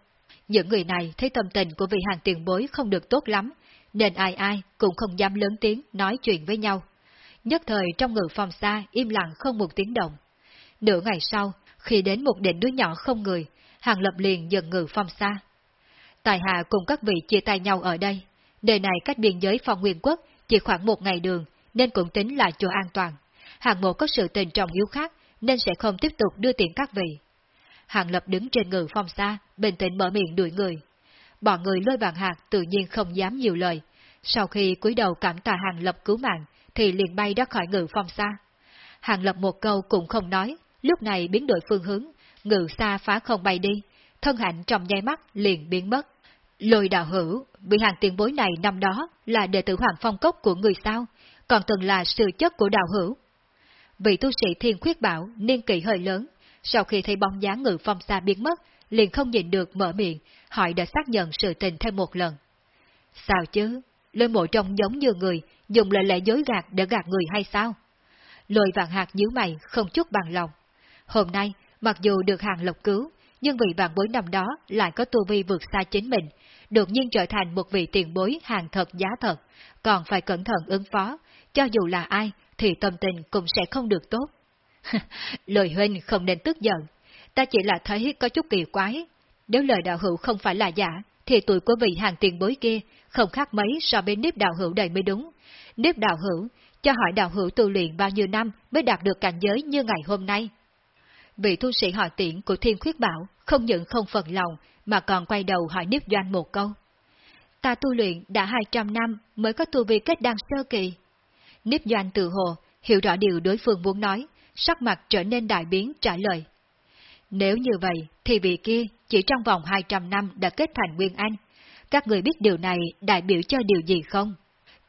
Những người này thấy tâm tình của vị hàng tiền bối không được tốt lắm, nên ai ai cũng không dám lớn tiếng nói chuyện với nhau. Nhất thời trong ngự phong xa im lặng không một tiếng động. Nửa ngày sau, khi đến một đỉnh núi nhỏ không người, Hàng Lập liền dần ngự phong xa. Tài hạ cùng các vị chia tay nhau ở đây. Nơi này cách biên giới phong nguyên quốc chỉ khoảng một ngày đường, nên cũng tính là chỗ an toàn. Hàng mộ có sự tình trọng yếu khác, nên sẽ không tiếp tục đưa tiền các vị. Hàng Lập đứng trên ngự phong xa, bình tĩnh mở miệng đuổi người. Bọn người lôi bàn hạt tự nhiên không dám nhiều lời. Sau khi cúi đầu cảm tạ Hàng Lập cứu mạng, thì liền bay ra khỏi ngự phong xa. Hàng Lập một câu cũng không nói, lúc này biến đổi phương hướng, ngự xa phá không bay đi, thân hạnh trong nháy mắt liền biến mất. Lôi đạo hữu, bị hàng tiền bối này năm đó là đệ tử Hoàng Phong Cốc của người sao, còn từng là sự chất của đạo hữu. Vị tu sĩ thiên khuyết bảo niên kỷ hơi lớn, sau khi thấy bóng dáng ngự phong xa biến mất, liền không nhìn được mở miệng, hỏi đã xác nhận sự tình thêm một lần. Sao chứ? Lôi mộ trông giống như người, dùng lời lẽ dối gạt để gạt người hay sao? Lôi vạn hạt nhíu mày, không chút bằng lòng. Hôm nay, mặc dù được hàng lộc cứu, nhưng vị vạn bối năm đó lại có tu vi vượt xa chính mình, đột nhiên trở thành một vị tiền bối hàng thật giá thật, còn phải cẩn thận ứng phó, cho dù là ai thì tâm tình cũng sẽ không được tốt. lời huynh không nên tức giận, ta chỉ là thấy có chút kỳ quái. Nếu lời đạo hữu không phải là giả, thì tuổi của vị hàng tiền bối kia không khác mấy so với nếp đạo hữu đầy mới đúng. Nếp đạo hữu, cho hỏi đạo hữu tu luyện bao nhiêu năm mới đạt được cảnh giới như ngày hôm nay. Vị tu sĩ hỏi tiễn của Thiên Khuyết Bảo không những không phần lòng mà còn quay đầu hỏi Niếp Doanh một câu. Ta tu luyện đã 200 năm mới có tu vi kết đăng sơ kỳ. Niếp Doanh tự hồ, hiểu rõ điều đối phương muốn nói, sắc mặt trở nên đại biến trả lời. Nếu như vậy, thì vị kia chỉ trong vòng 200 năm đã kết thành Nguyên Anh. Các người biết điều này đại biểu cho điều gì không?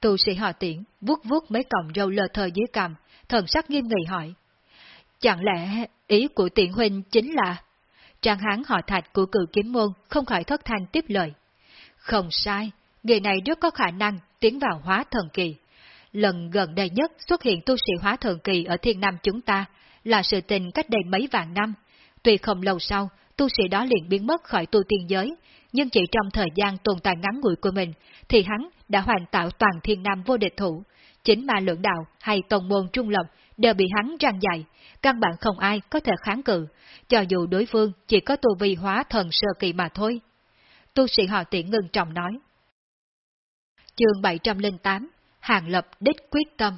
Tu sĩ họ tiễn, vuốt vuốt mấy cọng râu lơ thơ dưới cằm, thần sắc nghiêm nghị hỏi. Chẳng lẽ ý của tiện huynh chính là... Trang hán họ thạch của cử kiếm môn không khỏi thất thanh tiếp lời. Không sai, người này rất có khả năng tiến vào hóa thần kỳ. Lần gần đây nhất xuất hiện tu sĩ hóa thần kỳ ở thiên nam chúng ta là sự tình cách đây mấy vạn năm. Tuy không lâu sau, tu sĩ đó liền biến mất khỏi tu tiên giới, nhưng chỉ trong thời gian tồn tại ngắn ngủi của mình, thì hắn đã hoàn tạo toàn thiên nam vô địch thủ. Chính mà lượng đạo hay tông môn trung lập đều bị hắn răng dạy, căn bản không ai có thể kháng cự, cho dù đối phương chỉ có tu vi hóa thần sơ kỳ mà thôi. Tu sĩ họ tiện ngưng trọng nói. Chương 708 Hàng Lập đích quyết tâm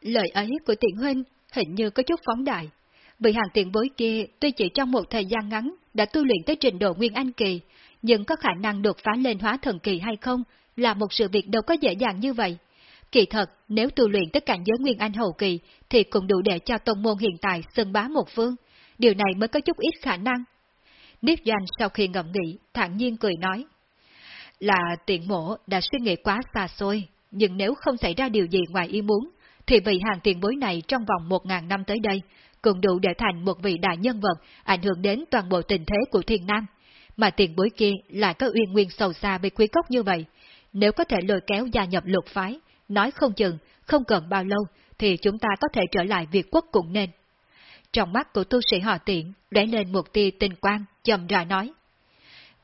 Lời ấy của tiện huynh hình như có chút phóng đại. Vì hàng tiền bối kia tuy chỉ trong một thời gian ngắn đã tu luyện tới trình độ Nguyên Anh Kỳ, nhưng có khả năng đột phá lên hóa thần kỳ hay không là một sự việc đâu có dễ dàng như vậy. Kỳ thật, nếu tu luyện tới cảnh giới Nguyên Anh hậu kỳ, thì cũng đủ để cho tông môn hiện tại sân bá một phương. Điều này mới có chút ít khả năng. Niếp Doanh sau khi ngẫm nghĩ, thản nhiên cười nói. Là tiện mổ đã suy nghĩ quá xa xôi, nhưng nếu không xảy ra điều gì ngoài ý muốn, thì vị hàng tiền bối này trong vòng một ngàn năm tới đây, cũng đủ để thành một vị đại nhân vật ảnh hưởng đến toàn bộ tình thế của thiên nam. Mà tiền bối kia lại có uyên nguyên sâu xa với quý cốc như vậy, nếu có thể lôi kéo gia nhập lục phái, nói không chừng, không cần bao lâu, thì chúng ta có thể trở lại Việt quốc cũng nên. Trong mắt của tu sĩ họ tiện, lóe lên một tia tinh quang, chậm rãi nói.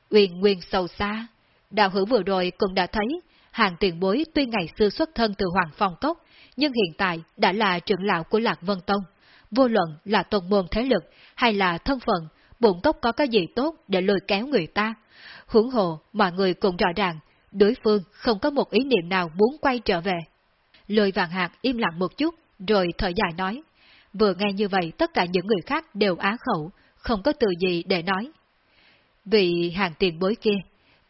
Uyên nguyên sâu xa, đạo hữu vừa rồi cũng đã thấy, hàng tiền bối tuy ngày xưa xuất thân từ Hoàng Phong Cốc, nhưng hiện tại đã là trưởng lão của Lạc Vân Tông. Vô luận là tôn môn thế lực hay là thân phận, bụng cốc có cái gì tốt để lôi kéo người ta. Hưởng hộ, mọi người cũng rõ ràng, đối phương không có một ý niệm nào muốn quay trở về. Lôi vàng hạt im lặng một chút, rồi thở dài nói. Vừa nghe như vậy tất cả những người khác đều á khẩu, không có từ gì để nói. Vì hàng tiền bối kia,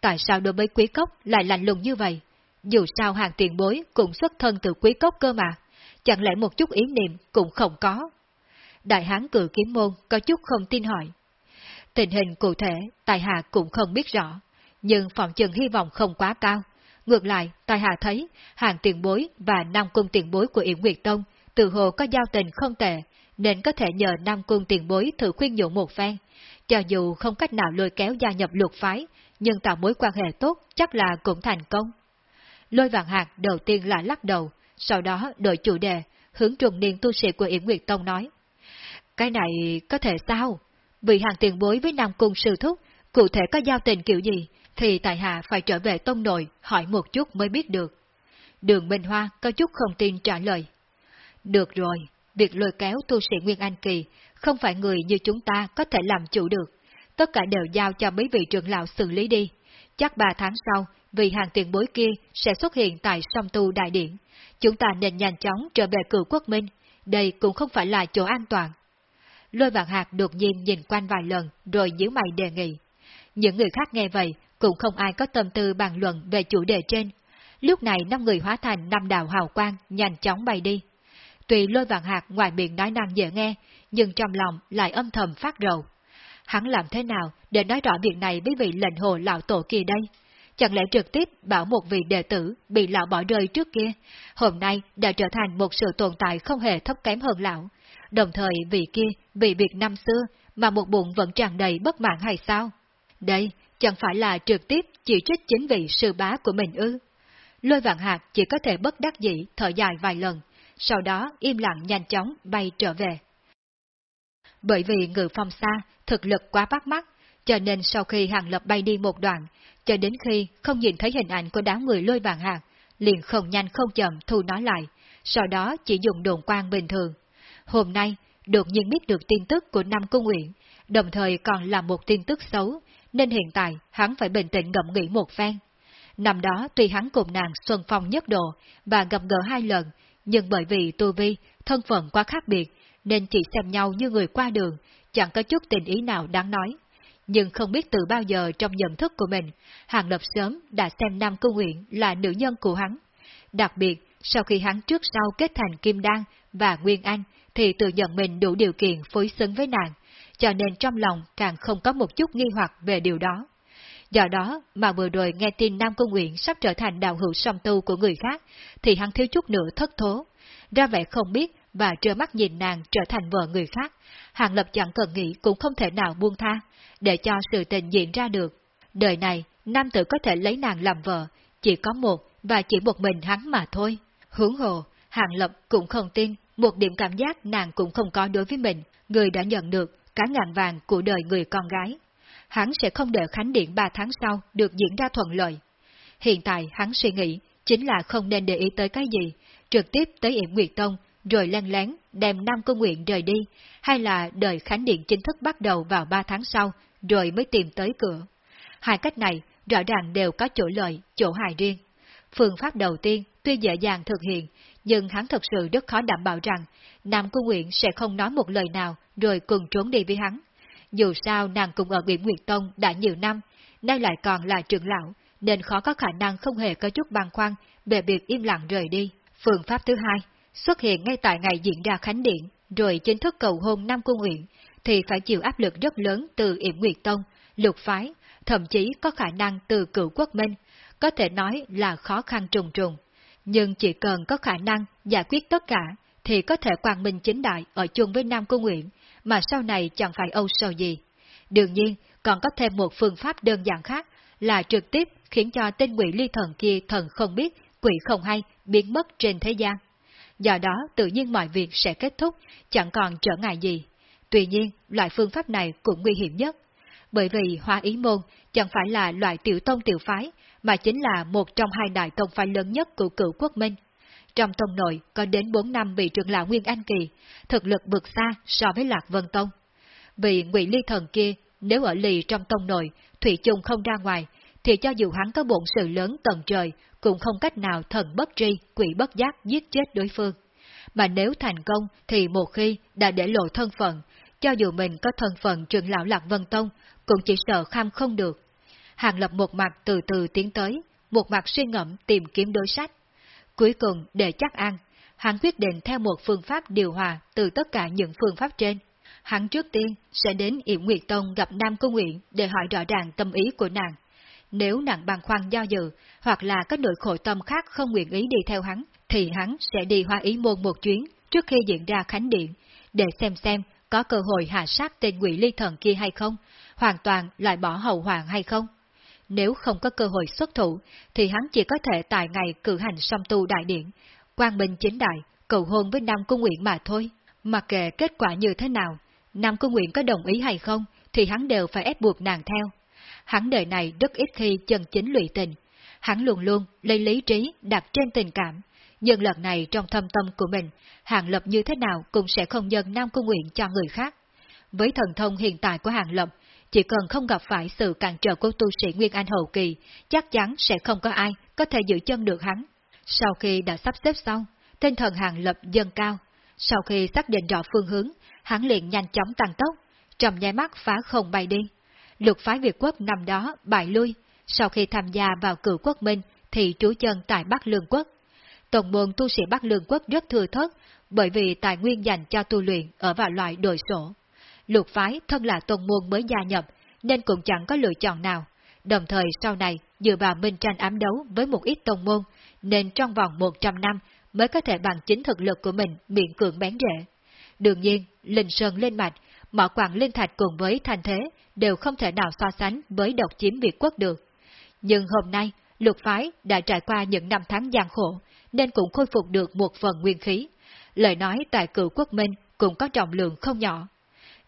tại sao đối với quý cốc lại lạnh lùng như vậy? Dù sao hàng tiền bối cũng xuất thân từ quý cốc cơ mà, chẳng lẽ một chút ý niệm cũng không có. Đại hán cử kiếm môn có chút không tin hỏi. Tình hình cụ thể, Tài Hạ cũng không biết rõ, nhưng phòng chừng hy vọng không quá cao. Ngược lại, Tài Hạ thấy hàng tiền bối và Nam Cung tiền bối của Yểm Nguyệt Tông từ hồ có giao tình không tệ, nên có thể nhờ Nam Cung tiền bối thử khuyên nhủ một phen. Cho dù không cách nào lôi kéo gia nhập luật phái, nhưng tạo mối quan hệ tốt chắc là cũng thành công. Lôi Vạn hạt đầu tiên là lắc đầu, sau đó đổi chủ đề, hướng trùng niên tu sĩ của Yểm Nguyệt Tông nói. Cái này có thể sao? Vì hàng tiền bối với Nam Cung sư thúc, cụ thể có giao tình kiểu gì, thì tại hạ phải trở về tông nội hỏi một chút mới biết được. Đường Minh Hoa có chút không tin trả lời. Được rồi, việc lôi kéo tu sĩ Nguyên Anh Kỳ không phải người như chúng ta có thể làm chủ được. Tất cả đều giao cho mấy vị trưởng lão xử lý đi. Chắc ba tháng sau, vị hàng tiền bối kia sẽ xuất hiện tại sông tu đại điển. Chúng ta nên nhanh chóng trở về cửu quốc minh. Đây cũng không phải là chỗ an toàn. Lôi vạn hạt đột nhiên nhìn quanh vài lần rồi nhíu mày đề nghị. Những người khác nghe vậy cũng không ai có tâm tư bàn luận về chủ đề trên. Lúc này năm người hóa thành năm đạo hào quang nhanh chóng bay đi. Tuy lôi vạn hạt ngoài miệng nói năng dễ nghe, nhưng trong lòng lại âm thầm phát rầu. Hắn làm thế nào để nói rõ việc này với vị lệnh hồ lão tổ kia đây? Chẳng lẽ trực tiếp bảo một vị đệ tử bị lão bỏ rơi trước kia, hôm nay đã trở thành một sự tồn tại không hề thấp kém hơn lão, đồng thời vị kia vì việc năm xưa mà một bụng vẫn tràn đầy bất mãn hay sao? Đây chẳng phải là trực tiếp chỉ trích chính vị sư bá của mình ư. Lôi vạn hạt chỉ có thể bất đắc dĩ thở dài vài lần, sau đó im lặng nhanh chóng bay trở về. Bởi vì ngự phong xa, thực lực quá bắt mắt, cho nên sau khi hàng lập bay đi một đoạn, cho đến khi không nhìn thấy hình ảnh của đám người lôi vàng hạt, liền không nhanh không chậm thu nó lại, sau đó chỉ dùng đồn quang bình thường. Hôm nay, đột nhiên biết được tin tức của Nam Cung Nguyện, đồng thời còn là một tin tức xấu, nên hiện tại hắn phải bình tĩnh ngẫm nghĩ một phen. Năm đó tuy hắn cùng nàng xuân phong nhất độ và gặp gỡ hai lần, nhưng bởi vì tu vi, thân phận quá khác biệt, nên chỉ xem nhau như người qua đường, chẳng có chút tình ý nào đáng nói. Nhưng không biết từ bao giờ trong nhận thức của mình, Hàng Lập sớm đã xem Nam Cung Nguyện là nữ nhân của hắn. Đặc biệt, sau khi hắn trước sau kết thành Kim Đan và Nguyên Anh, thì tự nhận mình đủ điều kiện phối xứng với nàng, cho nên trong lòng càng không có một chút nghi hoặc về điều đó. Do đó mà vừa rồi nghe tin Nam Cung Nguyện sắp trở thành đạo hữu song tu của người khác, thì hắn thiếu chút nữa thất thố. Ra vẻ không biết và trơ mắt nhìn nàng trở thành vợ người khác, Hàng Lập chẳng cần nghĩ cũng không thể nào buông tha, để cho sự tình diễn ra được. Đời này, nam tử có thể lấy nàng làm vợ, chỉ có một và chỉ một mình hắn mà thôi. Hướng hồ, Hàng Lập cũng không tin, một điểm cảm giác nàng cũng không có đối với mình, người đã nhận được cả ngàn vàng của đời người con gái. Hắn sẽ không để khánh điện ba tháng sau được diễn ra thuận lợi. Hiện tại hắn suy nghĩ chính là không nên để ý tới cái gì, trực tiếp tới Yểm Nguyệt Tông, rồi len lén đem Nam cung Nguyện rời đi, hay là đợi khánh điện chính thức bắt đầu vào ba tháng sau, rồi mới tìm tới cửa. Hai cách này rõ ràng đều có chỗ lợi, chỗ hại riêng. Phương pháp đầu tiên tuy dễ dàng thực hiện, nhưng hắn thật sự rất khó đảm bảo rằng Nam Cung Nguyện sẽ không nói một lời nào rồi cùng trốn đi với hắn. Dù sao nàng cùng ở Nguyễn Nguyệt Tông đã nhiều năm, nay lại còn là trưởng lão, nên khó có khả năng không hề có chút băn khoăn về việc im lặng rời đi. Phương pháp thứ hai, xuất hiện ngay tại ngày diễn ra khánh điện, rồi chính thức cầu hôn Nam Cung uyển thì phải chịu áp lực rất lớn từ Yểm Nguyệt Tông, lục phái, thậm chí có khả năng từ cựu quốc minh, có thể nói là khó khăn trùng trùng. Nhưng chỉ cần có khả năng giải quyết tất cả, thì có thể quang minh chính đại ở chung với Nam Cung Nguyện, mà sau này chẳng phải âu sầu gì. Đương nhiên, còn có thêm một phương pháp đơn giản khác là trực tiếp khiến cho tên quỷ ly thần kia thần không biết, quỷ không hay, biến mất trên thế gian. Do đó tự nhiên mọi việc sẽ kết thúc, chẳng còn trở ngại gì. Tuy nhiên, loại phương pháp này cũng nguy hiểm nhất. Bởi vì hoa ý môn chẳng phải là loại tiểu tông tiểu phái, mà chính là một trong hai đại tông phái lớn nhất của cựu quốc minh. Trong tông nội có đến 4 năm bị trưởng lão Nguyên Anh Kỳ, thực lực vượt xa so với Lạc Vân Tông. Vì ngụy ly thần kia, nếu ở lì trong tông nội, Thủy chung không ra ngoài, thì cho dù hắn có bổn sự lớn tầng trời, cũng không cách nào thần bất tri, quỷ bất giác giết chết đối phương. Mà nếu thành công thì một khi đã để lộ thân phận, cho dù mình có thân phận trưởng lão Lạc Vân Tông, cũng chỉ sợ kham không được. Hàng Lập một mặt từ từ tiến tới, một mặt suy ngẫm tìm kiếm đối sách. Cuối cùng, để chắc ăn, hắn quyết định theo một phương pháp điều hòa từ tất cả những phương pháp trên. Hắn trước tiên sẽ đến Yểm Nguyệt Tông gặp Nam Cung Nguyện để hỏi rõ ràng tâm ý của nàng. Nếu nàng bàng khoan do dự, hoặc là có nỗi khổ tâm khác không nguyện ý đi theo hắn, thì hắn sẽ đi hoa ý môn một chuyến trước khi diễn ra khánh điện, để xem xem có cơ hội hạ sát tên quỷ ly thần kia hay không, hoàn toàn loại bỏ hậu hoàng hay không. Nếu không có cơ hội xuất thủ, thì hắn chỉ có thể tại ngày cử hành song tu đại điện, quang minh chính đại, cầu hôn với Nam Cung Nguyện mà thôi. Mặc kệ kết quả như thế nào, Nam Cung Nguyện có đồng ý hay không, thì hắn đều phải ép buộc nàng theo. Hắn đời này rất ít khi chân chính lụy tình. Hắn luôn luôn lấy lý trí đặt trên tình cảm. Nhưng lần này trong thâm tâm của mình, Hàng Lập như thế nào cũng sẽ không nhân Nam Cung Nguyện cho người khác. Với thần thông hiện tại của Hàng Lập, chỉ cần không gặp phải sự cản trở của tu sĩ Nguyên Anh Hậu Kỳ, chắc chắn sẽ không có ai có thể giữ chân được hắn. Sau khi đã sắp xếp xong, tinh thần Hàng Lập dâng cao. Sau khi xác định rõ phương hướng, hắn liền nhanh chóng tăng tốc, trầm nháy mắt phá không bay đi. Lục phái Việt quốc năm đó bại lui, sau khi tham gia vào cựu quốc minh thì trú chân tại Bắc Lương quốc. Tổng môn tu sĩ Bắc Lương quốc rất thừa thất, bởi vì tài nguyên dành cho tu luyện ở vào loại đổi sổ. Lục phái thân là tổng môn mới gia nhập, nên cũng chẳng có lựa chọn nào. Đồng thời sau này, dựa vào minh tranh ám đấu với một ít tông môn, nên trong vòng 100 năm mới có thể bằng chính thực lực của mình miệng cường bén rễ. Đương nhiên, Linh Sơn lên mạch, mỏ quảng linh thạch cùng với thành thế đều không thể nào so sánh với độc chiếm Việt quốc được. Nhưng hôm nay, lục phái đã trải qua những năm tháng gian khổ, nên cũng khôi phục được một phần nguyên khí. Lời nói tại cựu quốc minh cũng có trọng lượng không nhỏ.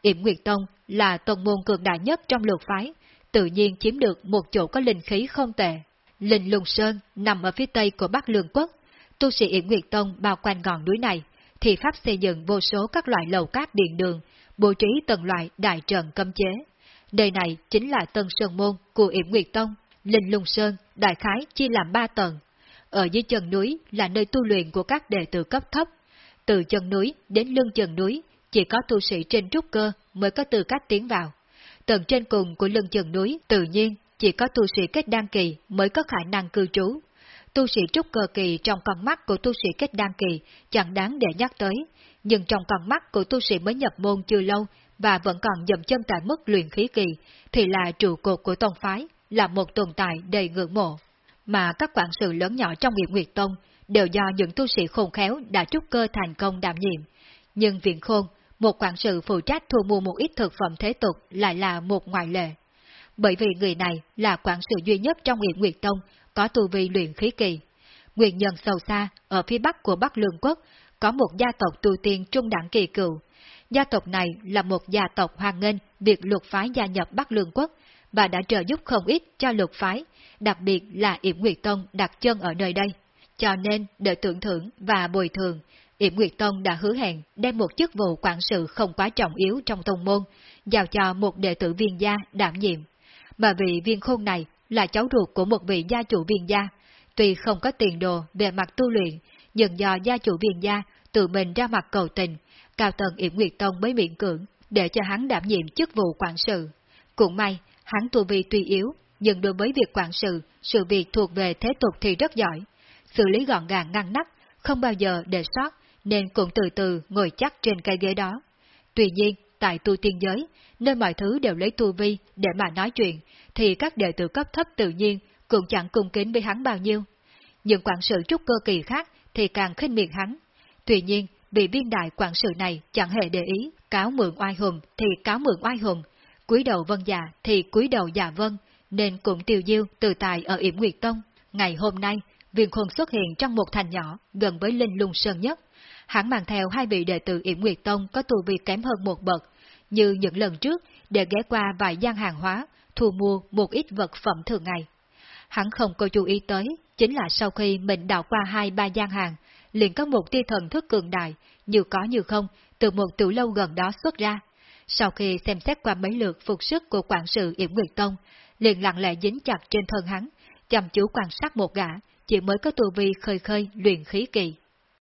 Yểm Nguyệt Tông là tông môn cường đại nhất trong lục phái, tự nhiên chiếm được một chỗ có linh khí không tệ. Linh Lùng Sơn nằm ở phía tây của Bắc Lương Quốc. Tu sĩ Yểm Nguyệt Tông bao quanh ngọn núi này, thì pháp xây dựng vô số các loại lầu cát điện đường, bố trí từng loại đại trận cấm chế. Đây này chính là Tân Sơn Môn của Yểm Nguyệt Tông, Linh Lung Sơn, đại khái chia làm ba tầng. Ở dưới chân núi là nơi tu luyện của các đệ tử cấp thấp. Từ chân núi đến lưng chân núi, chỉ có tu sĩ trên trúc cơ mới có tư cách tiến vào. Tầng trên cùng của lưng chân núi tự nhiên chỉ có tu sĩ kết đan kỳ mới có khả năng cư trú. Tu sĩ trúc cơ kỳ trong con mắt của tu sĩ kết đan kỳ chẳng đáng để nhắc tới, nhưng trong con mắt của tu sĩ mới nhập môn chưa lâu và vẫn còn dậm chân tại mức luyện khí kỳ, thì là trụ cột của tông phái, là một tồn tại đầy ngưỡng mộ. Mà các quản sự lớn nhỏ trong nghiệp Nguyệt Tông đều do những tu sĩ khôn khéo đã trúc cơ thành công đảm nhiệm. Nhưng viện khôn, một quản sự phụ trách thu mua một ít thực phẩm thế tục lại là một ngoại lệ. Bởi vì người này là quản sự duy nhất trong nghiệp Nguyệt Tông có tu vi luyện khí kỳ. Nguyên nhân sâu xa, ở phía bắc của Bắc Lương Quốc, có một gia tộc tu tiên trung đẳng kỳ cựu. Gia tộc này là một gia tộc hoàng nghênh việc luật phái gia nhập Bắc Lương Quốc, và đã trợ giúp không ít cho luật phái, đặc biệt là Yểm Nguyệt Tông đặt chân ở nơi đây. Cho nên, để tưởng thưởng và bồi thường, Yểm Nguyệt Tông đã hứa hẹn đem một chức vụ quản sự không quá trọng yếu trong tông môn, giao cho một đệ tử viên gia đảm nhiệm. Mà vị viên khôn này là cháu ruột của một vị gia chủ viên gia, tuy không có tiền đồ về mặt tu luyện, dần do gia chủ viên gia tự mình ra mặt cầu tình, cao tầng Yểm Nguyệt Tông mới miễn cưỡng để cho hắn đảm nhiệm chức vụ quản sự. Cũng may, hắn tu vi tuy yếu, nhưng đối với việc quản sự, sự việc thuộc về thế tục thì rất giỏi. Xử lý gọn gàng ngăn nắp, không bao giờ để sót, nên cũng từ từ ngồi chắc trên cây ghế đó. Tuy nhiên, tại tu tiên giới, nơi mọi thứ đều lấy tu vi để mà nói chuyện, thì các đệ tử cấp thấp tự nhiên cũng chẳng cung kính với hắn bao nhiêu. Nhưng quản sự trúc cơ kỳ khác thì càng khinh miệt hắn. Tuy nhiên, vị biên đại quản sự này chẳng hề để ý, cáo mượn oai hùng thì cáo mượn oai hùng, cúi đầu vân dạ thì cúi đầu dạ vân, nên cũng tiêu diêu từ tài ở Yểm Nguyệt Tông. Ngày hôm nay, viên khôn xuất hiện trong một thành nhỏ gần với Linh Lung Sơn nhất. Hắn mang theo hai vị đệ tử Yểm Nguyệt Tông có tu vi kém hơn một bậc, như những lần trước để ghé qua vài gian hàng hóa, thu mua một ít vật phẩm thường ngày. Hắn không có chú ý tới, chính là sau khi mình đào qua hai ba gian hàng, liền có một tia thần thức cường đại, như có như không, từ một tiểu lâu gần đó xuất ra. Sau khi xem xét qua mấy lượt phục sức của quản sự Yểm Nguyệt Tông, liền lặng lẽ dính chặt trên thân hắn, chăm chú quan sát một gã, chỉ mới có tu vi khơi khơi luyện khí kỳ.